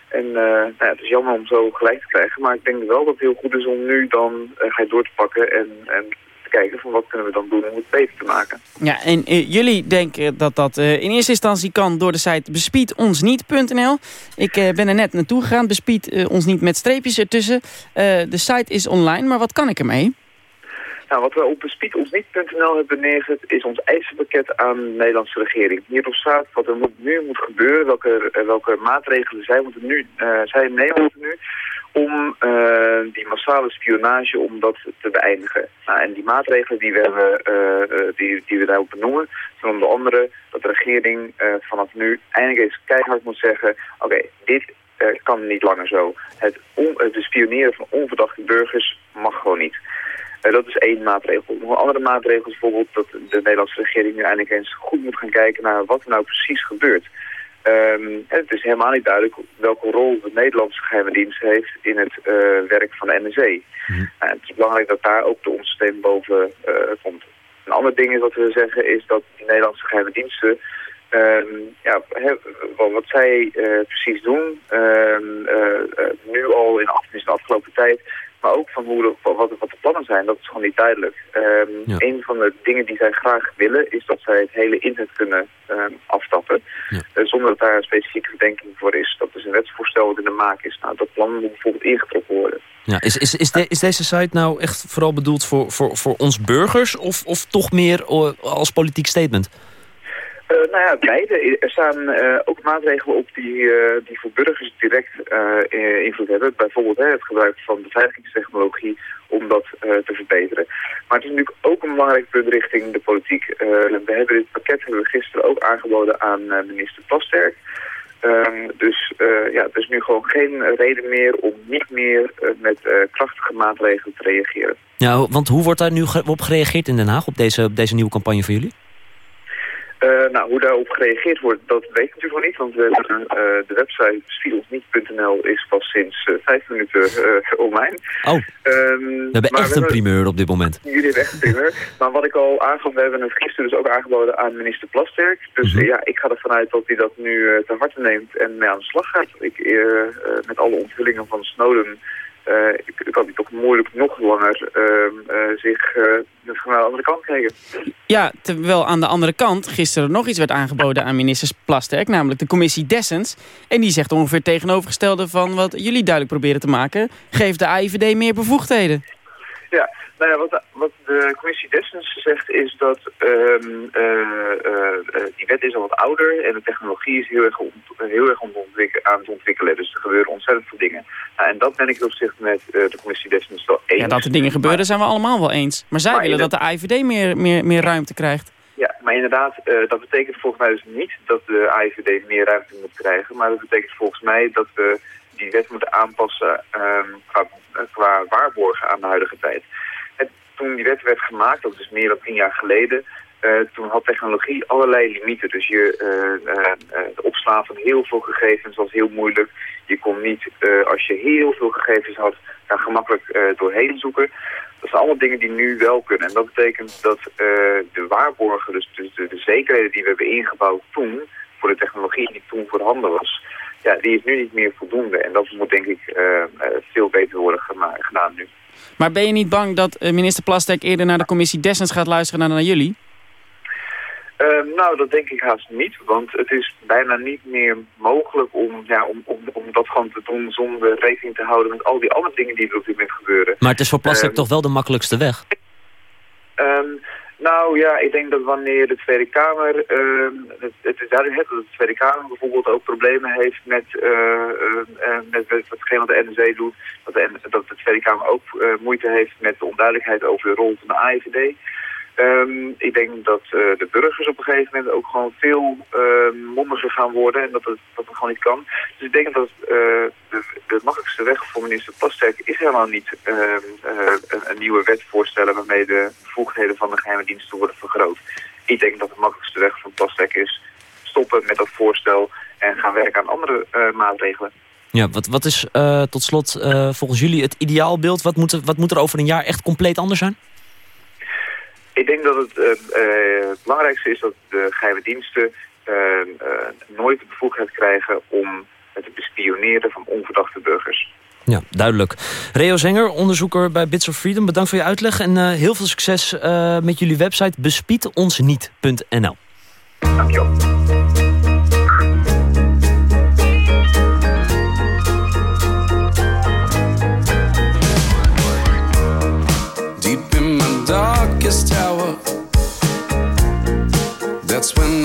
En uh, nou het is jammer om zo gelijk te krijgen, maar ik denk wel dat het heel goed is om nu dan uh, door te pakken en, en te kijken van wat kunnen we dan doen om het beter te maken. Ja, en jullie denken dat dat in eerste instantie kan door de site bespiedonsniet.nl. Ik ben er net naartoe gegaan, bespied ons niet met streepjes ertussen. de site is online, maar wat kan ik ermee? Nou, wat we op bespiedonsniet.nl hebben neergezet is ons eisenpakket aan de Nederlandse regering. Hierop staat wat er nu moet gebeuren, welke, uh, welke maatregelen zij, moeten nu, uh, zij nemen nu om uh, die massale spionage om dat te beëindigen. Nou, en die maatregelen die we, hebben, die, die we daarop benoemen, zijn onder andere dat de regering vanaf nu eindelijk eens keihard moet zeggen, oké, dit kan niet langer zo. Het, on, het spioneren van onverdachte burgers mag gewoon niet. Uh, dat is één maatregel. Nog een andere maatregel is bijvoorbeeld dat de Nederlandse regering nu eindelijk eens goed moet gaan kijken naar wat er nou precies gebeurt. Um, het is helemaal niet duidelijk welke rol de Nederlandse geheime dienst heeft in het uh, werk van de NSA. Mm. Uh, het is belangrijk dat daar ook de ondersteuning boven uh, komt. Een ander ding is wat we zeggen is dat de Nederlandse geheime diensten Um, ja, he, wat zij precies doen, um, uh, nu al in de afgelopen tijd, maar ook van hoe de, wat, wat, de plannen zijn, dat is gewoon niet duidelijk. Um, ja. Een van de dingen die zij graag willen is dat zij het hele internet kunnen um, afstappen. Ja. Uh, zonder dat daar een specifieke verdenking voor is. Dat is een wetsvoorstel wat in de maak is. Nou, dat plan moet bijvoorbeeld ingetrokken worden. Ja, is, is, is, de, is deze site nou echt vooral bedoeld voor, voor, voor ons burgers of, of toch meer eh, als politiek statement? Uh, nou ja, beide. Er staan uh, ook maatregelen op die, uh, die voor burgers direct invloed hebben. Bijvoorbeeld het gebruik van beveiligingstechnologie om dat te verbeteren. Maar het is natuurlijk ook een belangrijk punt richting de politiek. we hebben dit pakket hebben we gisteren ook aangeboden aan minister Plasterk. Um, dus ja, er is nu gewoon geen reden meer om niet meer met krachtige maatregelen te reageren. Ja, want hoe wordt daar nu op gereageerd in Den Haag op deze, op deze nieuwe campagne voor jullie? Uh, nou, hoe daarop gereageerd wordt, dat weet ik natuurlijk nog niet. Want we hebben, uh, de website spiegelsniet.nl is pas sinds uh, vijf minuten online. Oh, um, we hebben echt we een primeur op dit moment. Jullie hebben echt een primeur. maar wat ik al aangaf, we hebben het gisteren dus ook aangeboden aan minister Plasterk. Dus mm -hmm. ja, ik ga ervan uit dat hij dat nu te harte neemt en mee aan de slag gaat. Ik, met alle onthullingen van Snowden ik, kan die toch moeilijk nog langer uh, uh, zich naar de andere kant kijken. Ja, terwijl aan de andere kant gisteren nog iets werd aangeboden aan minister Plasterk, namelijk de commissie Dessens. En die zegt ongeveer tegenovergestelde van wat jullie duidelijk proberen te maken. Geeft de AIVD meer bevoegdheden. Ja, nou ja, wat, wat de commissie Dessens zegt is dat um, uh, uh, die wet is al wat ouder en de technologie is heel erg, ont, heel erg aan het ontwikkelen. Dus er gebeuren ontzettend veel dingen. Nou, en dat ben ik op zich met de commissie Dessens wel eens. Ja, dat er dingen gebeuren zijn we allemaal wel eens. Maar zij maar willen dat de IVD meer, meer, meer ruimte krijgt. Ja, Maar inderdaad, dat betekent volgens mij dus niet dat de AIVD meer ruimte moet krijgen. Maar dat betekent volgens mij dat we die wet moeten aanpassen ehm, qua, qua waarborgen aan de huidige tijd. En toen die wet werd gemaakt, dat is meer dan tien jaar geleden... Uh, toen had technologie allerlei limieten. Dus je, uh, uh, het opslaan van heel veel gegevens was heel moeilijk. Je kon niet, als je heel veel gegevens had, daar gemakkelijk doorheen zoeken. Dat zijn allemaal dingen die nu wel kunnen. En dat betekent dat de waarborgen, dus, dus de, de, zekerheden die we hebben ingebouwd toen, voor de technologie die toen voorhanden was, ja, die is nu niet meer voldoende. En dat moet denk ik veel beter worden gedaan nu. Maar ben je niet bang dat minister Plastek eerder naar de commissie Dessens gaat luisteren dan naar jullie? Uh, nou, dat denk ik haast niet, want het is bijna niet meer mogelijk om, ja, om, om, om dat gewoon te doen zonder rekening te houden met al die andere dingen die er op dit moment gebeuren. Maar het is voor Plastic uh, toch wel de makkelijkste weg? Um, nou ja, ik denk dat wanneer de Tweede Kamer, het, het is duidelijk dat de Tweede Kamer bijvoorbeeld ook problemen heeft met, uh, met hetgeen wat de NSC doet, dat de, dat de Tweede Kamer ook moeite heeft met de onduidelijkheid over de rol van de AIVD. Um, ik denk dat uh, de burgers op een gegeven moment ook gewoon veel uh, mondiger gaan worden en dat het, dat het gewoon niet kan. Dus ik denk dat uh, de, de makkelijkste weg voor minister Plasterk is helemaal niet een, een, nieuwe wet voorstellen waarmee de bevoegdheden van de geheime diensten worden vergroot. Ik denk dat de makkelijkste weg van Plasterk is stoppen met dat voorstel en gaan werken aan andere maatregelen. Ja, wat, wat is tot slot volgens jullie het ideaalbeeld? Wat moet, er, wat moet er over een jaar echt compleet anders zijn? Ik denk dat het, uh, uh, het belangrijkste is dat de geheime diensten uh, nooit de bevoegdheid krijgen om het bespioneren van onverdachte burgers. Ja, duidelijk. Reo Zenger, onderzoeker bij Bits of Freedom. Bedankt voor je uitleg en heel veel succes met jullie website bespiedonsniet.nl. Dankjewel. That's when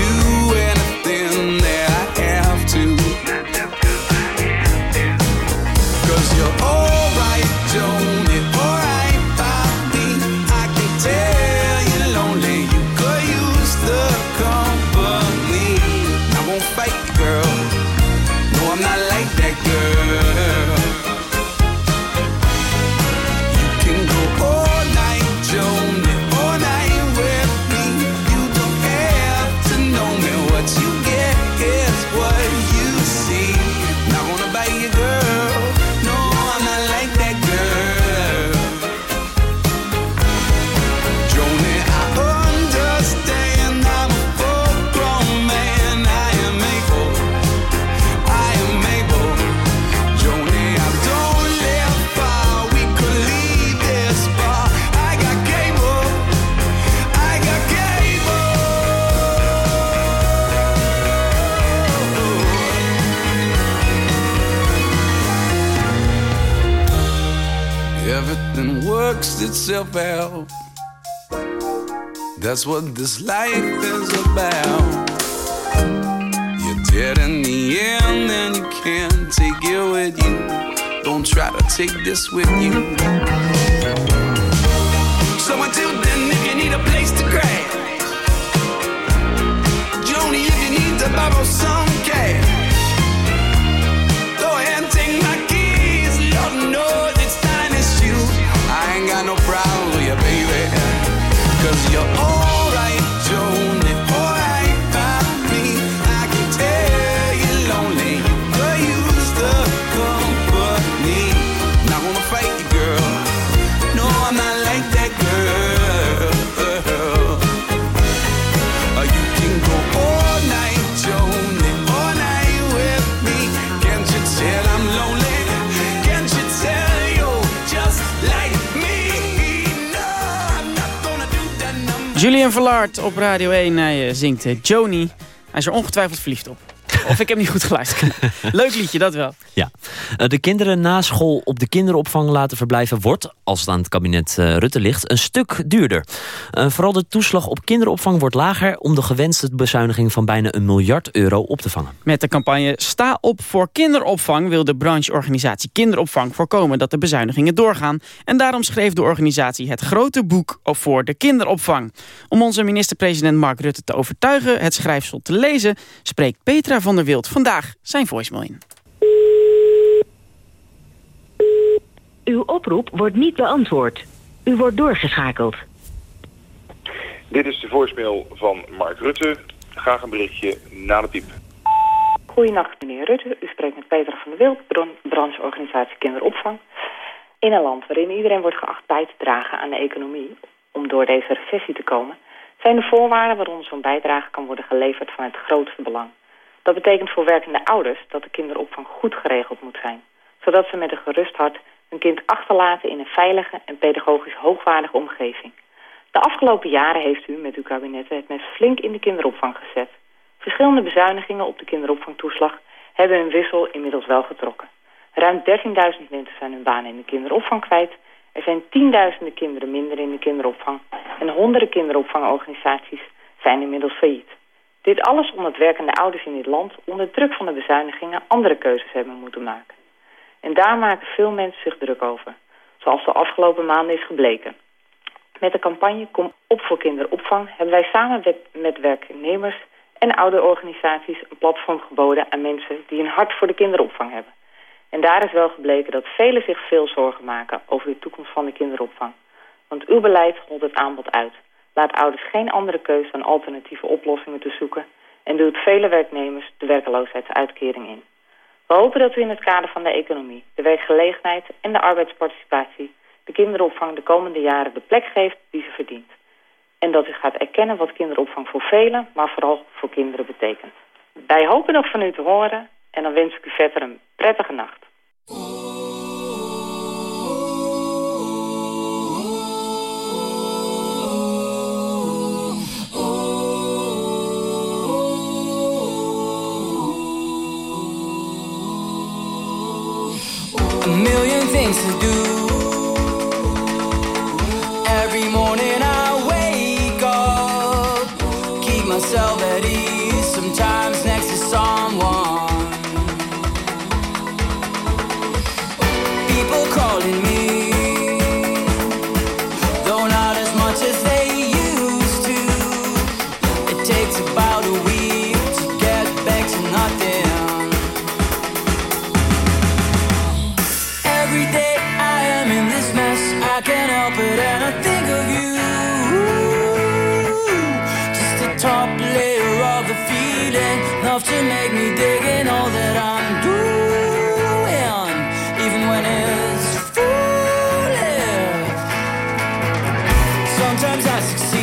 That's what this life is about. You're dead in the end, and you can't take it with you. Don't try to take this with you. So until then, if you need a place to crash, Joni, if you need to borrow some cash, go ahead and take my keys. Lord knows it's time it's you. I ain't got no problem with you, baby. Cause you're all Julian Verlaard op Radio 1. Hij eh, zingt eh, Joni. Hij is er ongetwijfeld verliefd op. Of ik heb niet goed geluisterd. Leuk liedje, dat wel. Ja. Eh, De kinderen na school op de kinderopvang laten verblijven wordt, als het aan het kabinet eh, Rutte ligt, een stuk duurder. Eh, vooral de toeslag op kinderopvang wordt lager om de gewenste bezuiniging van bijna een miljard euro op te vangen. Met de campagne Sta op voor kinderopvang wil de brancheorganisatie Kinderopvang voorkomen dat de bezuinigingen doorgaan. En daarom schreef de organisatie het grote boek voor de kinderopvang. Om onze minister-president Mark Rutte te overtuigen het schrijfsel te lezen, spreekt Petra van der Wild vandaag zijn voicemail in. Uw oproep wordt niet beantwoord. U wordt doorgeschakeld. Dit is de voicemail van Mark Rutte. Graag een berichtje na de piep. Goedenacht, meneer Rutte. U spreekt met Peter van der Wild, bron- brancheorganisatie Kinderopvang. In een land waarin iedereen wordt geacht bij te dragen aan de economie om door deze recessie te komen, zijn de voorwaarden waaronder zo'n bijdrage kan worden geleverd van het grootste belang. Dat betekent voor werkende ouders dat de kinderopvang goed geregeld moet zijn, zodat ze met een gerust hart hun kind achterlaten in een veilige en pedagogisch hoogwaardige omgeving. De afgelopen jaren heeft u met uw kabinetten het mes flink in de kinderopvang gezet. Verschillende bezuinigingen op de kinderopvangtoeslag hebben hun wissel inmiddels wel getrokken. Ruim 13.000 mensen zijn hun baan in de kinderopvang kwijt. Er zijn tienduizenden kinderen minder in de kinderopvang. En honderden kinderopvangorganisaties zijn inmiddels failliet. Dit alles omdat werkende ouders in dit land onder druk van de bezuinigingen andere keuzes hebben moeten maken. En daar maken veel mensen zich druk over. Zoals de afgelopen maanden is gebleken. Met de campagne Kom op voor kinderopvang hebben wij samen met, werknemers en ouderorganisaties een platform geboden aan mensen die een hart voor de kinderopvang hebben. En daar is wel gebleken dat velen zich veel zorgen maken over de toekomst van de kinderopvang. Want uw beleid holt het aanbod uit. Laat ouders geen andere keuze dan alternatieve oplossingen te zoeken en duwt vele werknemers de werkloosheidsuitkering in. We hopen dat u in het kader van de economie, de werkgelegenheid en de arbeidsparticipatie de kinderopvang de komende jaren de plek geeft die ze verdient. En dat u gaat erkennen wat kinderopvang voor velen, maar vooral voor kinderen betekent. Wij hopen nog van u te horen en dan wens ik u verder een prettige nacht. Things to do. Sometimes I succeed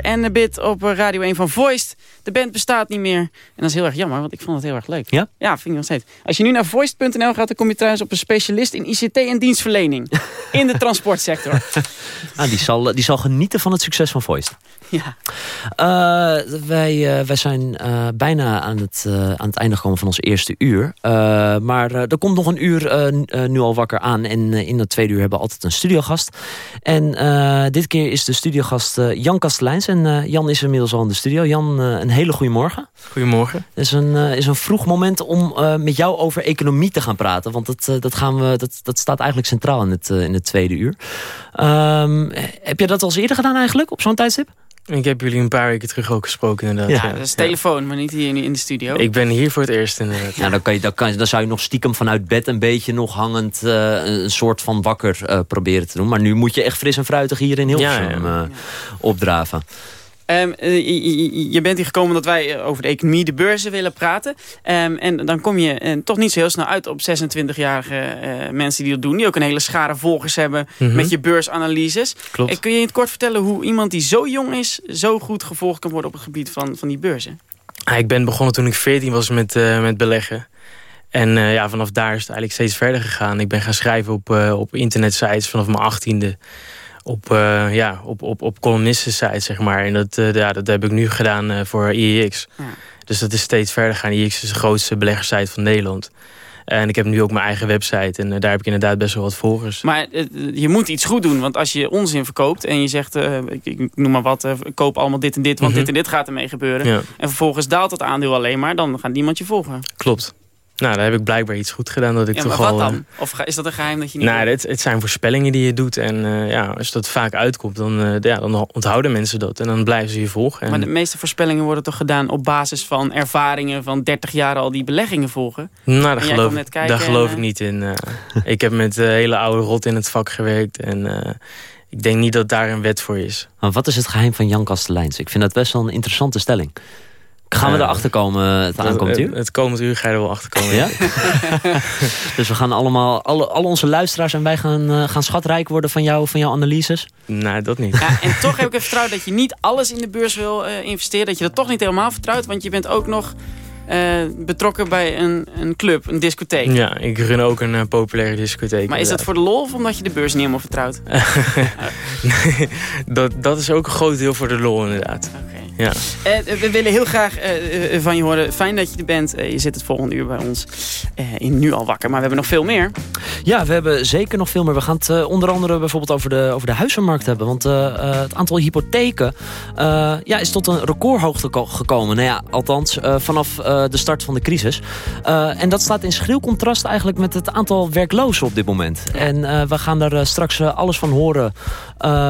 en een bit op Radio 1 van Voiced. De band bestaat niet meer. En dat is heel erg jammer, want ik vond het heel erg leuk. Ja? Ja, vind ik nog steeds. Als je nu naar voiced.nl gaat, dan kom je trouwens op een specialist in ICT en dienstverlening. in de transportsector. Ah, die, zal, die zal genieten van het succes van Voice. Ja. Uh, wij, uh, wij zijn uh, bijna aan het, aan het einde gekomen van ons eerste uur. maar er komt nog een uur nu al wakker aan. En in dat tweede uur hebben we altijd een studiogast. En dit keer is de studiogast Jan Kasteleins. En Jan is inmiddels al in de studio. Jan, een hele goede morgen. Goedemorgen. Het is een, is een vroeg moment om met jou over economie te gaan praten. Want dat, dat, gaan we, dat, dat staat eigenlijk centraal in het, in het tweede uur. Um, heb je dat al eens eerder gedaan eigenlijk, op zo'n tijdstip? Ik heb jullie een paar weken terug ook gesproken inderdaad. Ja, dat is telefoon, maar niet hier in de studio. Ik ben hier voor het eerst inderdaad. Ja, dan, kan je, dan, kan, dan zou je nog stiekem vanuit bed een beetje nog hangend... Uh, een soort van wakker uh, proberen te doen. Maar nu moet je echt fris en fruitig hier in Hilversum ja, ja. Uh, opdraven. Um, je, je, bent hier gekomen omdat wij over de economie, de beurzen willen praten. Um, en dan kom je uh, toch niet zo heel snel uit op 26-jarige uh, mensen die dat doen. Die ook een hele schare volgers hebben mm -hmm. met je beursanalyses. Klopt. Kun je in het kort vertellen hoe iemand die zo jong is... zo goed gevolgd kan worden op het gebied van, van die beurzen? Ah, ik ben begonnen toen ik 14 was met, met beleggen. En ja, vanaf daar is het eigenlijk steeds verder gegaan. Ik ben gaan schrijven op, op internetsites vanaf mijn achttiende op, uh, ja, op, op, op columnisten-site, zeg maar. En dat, uh, ja, dat heb ik nu gedaan uh, voor IEX. Ja. Dus dat is steeds verder gaan. IEX is de grootste beleggersite van Nederland. En ik heb nu ook mijn eigen website. En daar heb ik inderdaad best wel wat volgers. Maar je moet iets goed doen. Want als je onzin verkoopt en je zegt... ik, ik, noem maar wat, koop allemaal dit en dit... want mm -hmm. dit en dit gaat ermee gebeuren. Ja. En vervolgens daalt het aandeel alleen maar... dan gaat niemand je volgen. Klopt. Nou, daar heb ik blijkbaar iets goed gedaan. Dat ik ja, toch maar al, wat dan? Of is dat een geheim dat je niet... Nou, het, het, zijn voorspellingen die je doet. En uh, ja, als dat vaak uitkomt, dan, uh, ja, dan onthouden mensen dat. En dan blijven ze je volgen. En... Maar de meeste voorspellingen worden toch gedaan op basis van ervaringen van 30 jaar al die beleggingen volgen? Nou, daar geloof, daar geloof en, ik niet in. Uh, ik heb met hele oude rot in het vak gewerkt. En ik denk niet dat daar een wet voor is. Maar wat is het geheim van Jan Kasteleins? Ik vind dat best wel een interessante stelling. Gaan we erachter komen het aankomend uur? Het, het komend uur ga je er wel achter komen. Ja? dus we gaan allemaal, alle, alle onze luisteraars en wij gaan, uh, gaan schatrijk worden van, jou, van jouw analyses? Nee, dat niet. Ja, en toch heb ik het vertrouwen dat je niet alles in de beurs wil uh, investeren. Dat je dat toch niet helemaal vertrouwt. Want je bent ook nog uh, betrokken bij een, een club, een discotheek. Ja, ik run ook een uh, populaire discotheek. Maar is dat voor de lol of omdat je de beurs niet helemaal vertrouwt? nee, dat, dat is ook een groot deel voor de lol inderdaad. Okay. Ja. Uh, we willen heel graag van je horen. Fijn dat je er bent. je zit het volgende uur bij ons in Nu al wakker. Maar we hebben nog veel meer. Ja, we hebben zeker nog veel meer. We gaan het onder andere bijvoorbeeld over de, over de huizenmarkt hebben. Want het aantal hypotheken ja, is tot een recordhoogte gekomen. Nou ja, althans vanaf de start van de crisis. En dat staat in schril contrast eigenlijk met het aantal werklozen op dit moment. En we gaan daar straks alles van horen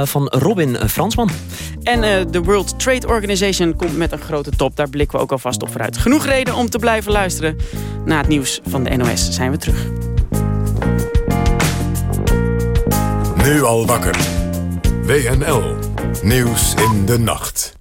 van Robin Fransman. En de World Trade Organization komt met een grote top. Daar blikken we ook alvast op vooruit. Genoeg reden om te blijven luisteren. Na het nieuws van de NOS zijn we terug. Nu al wakker. WNL. Nieuws in de nacht.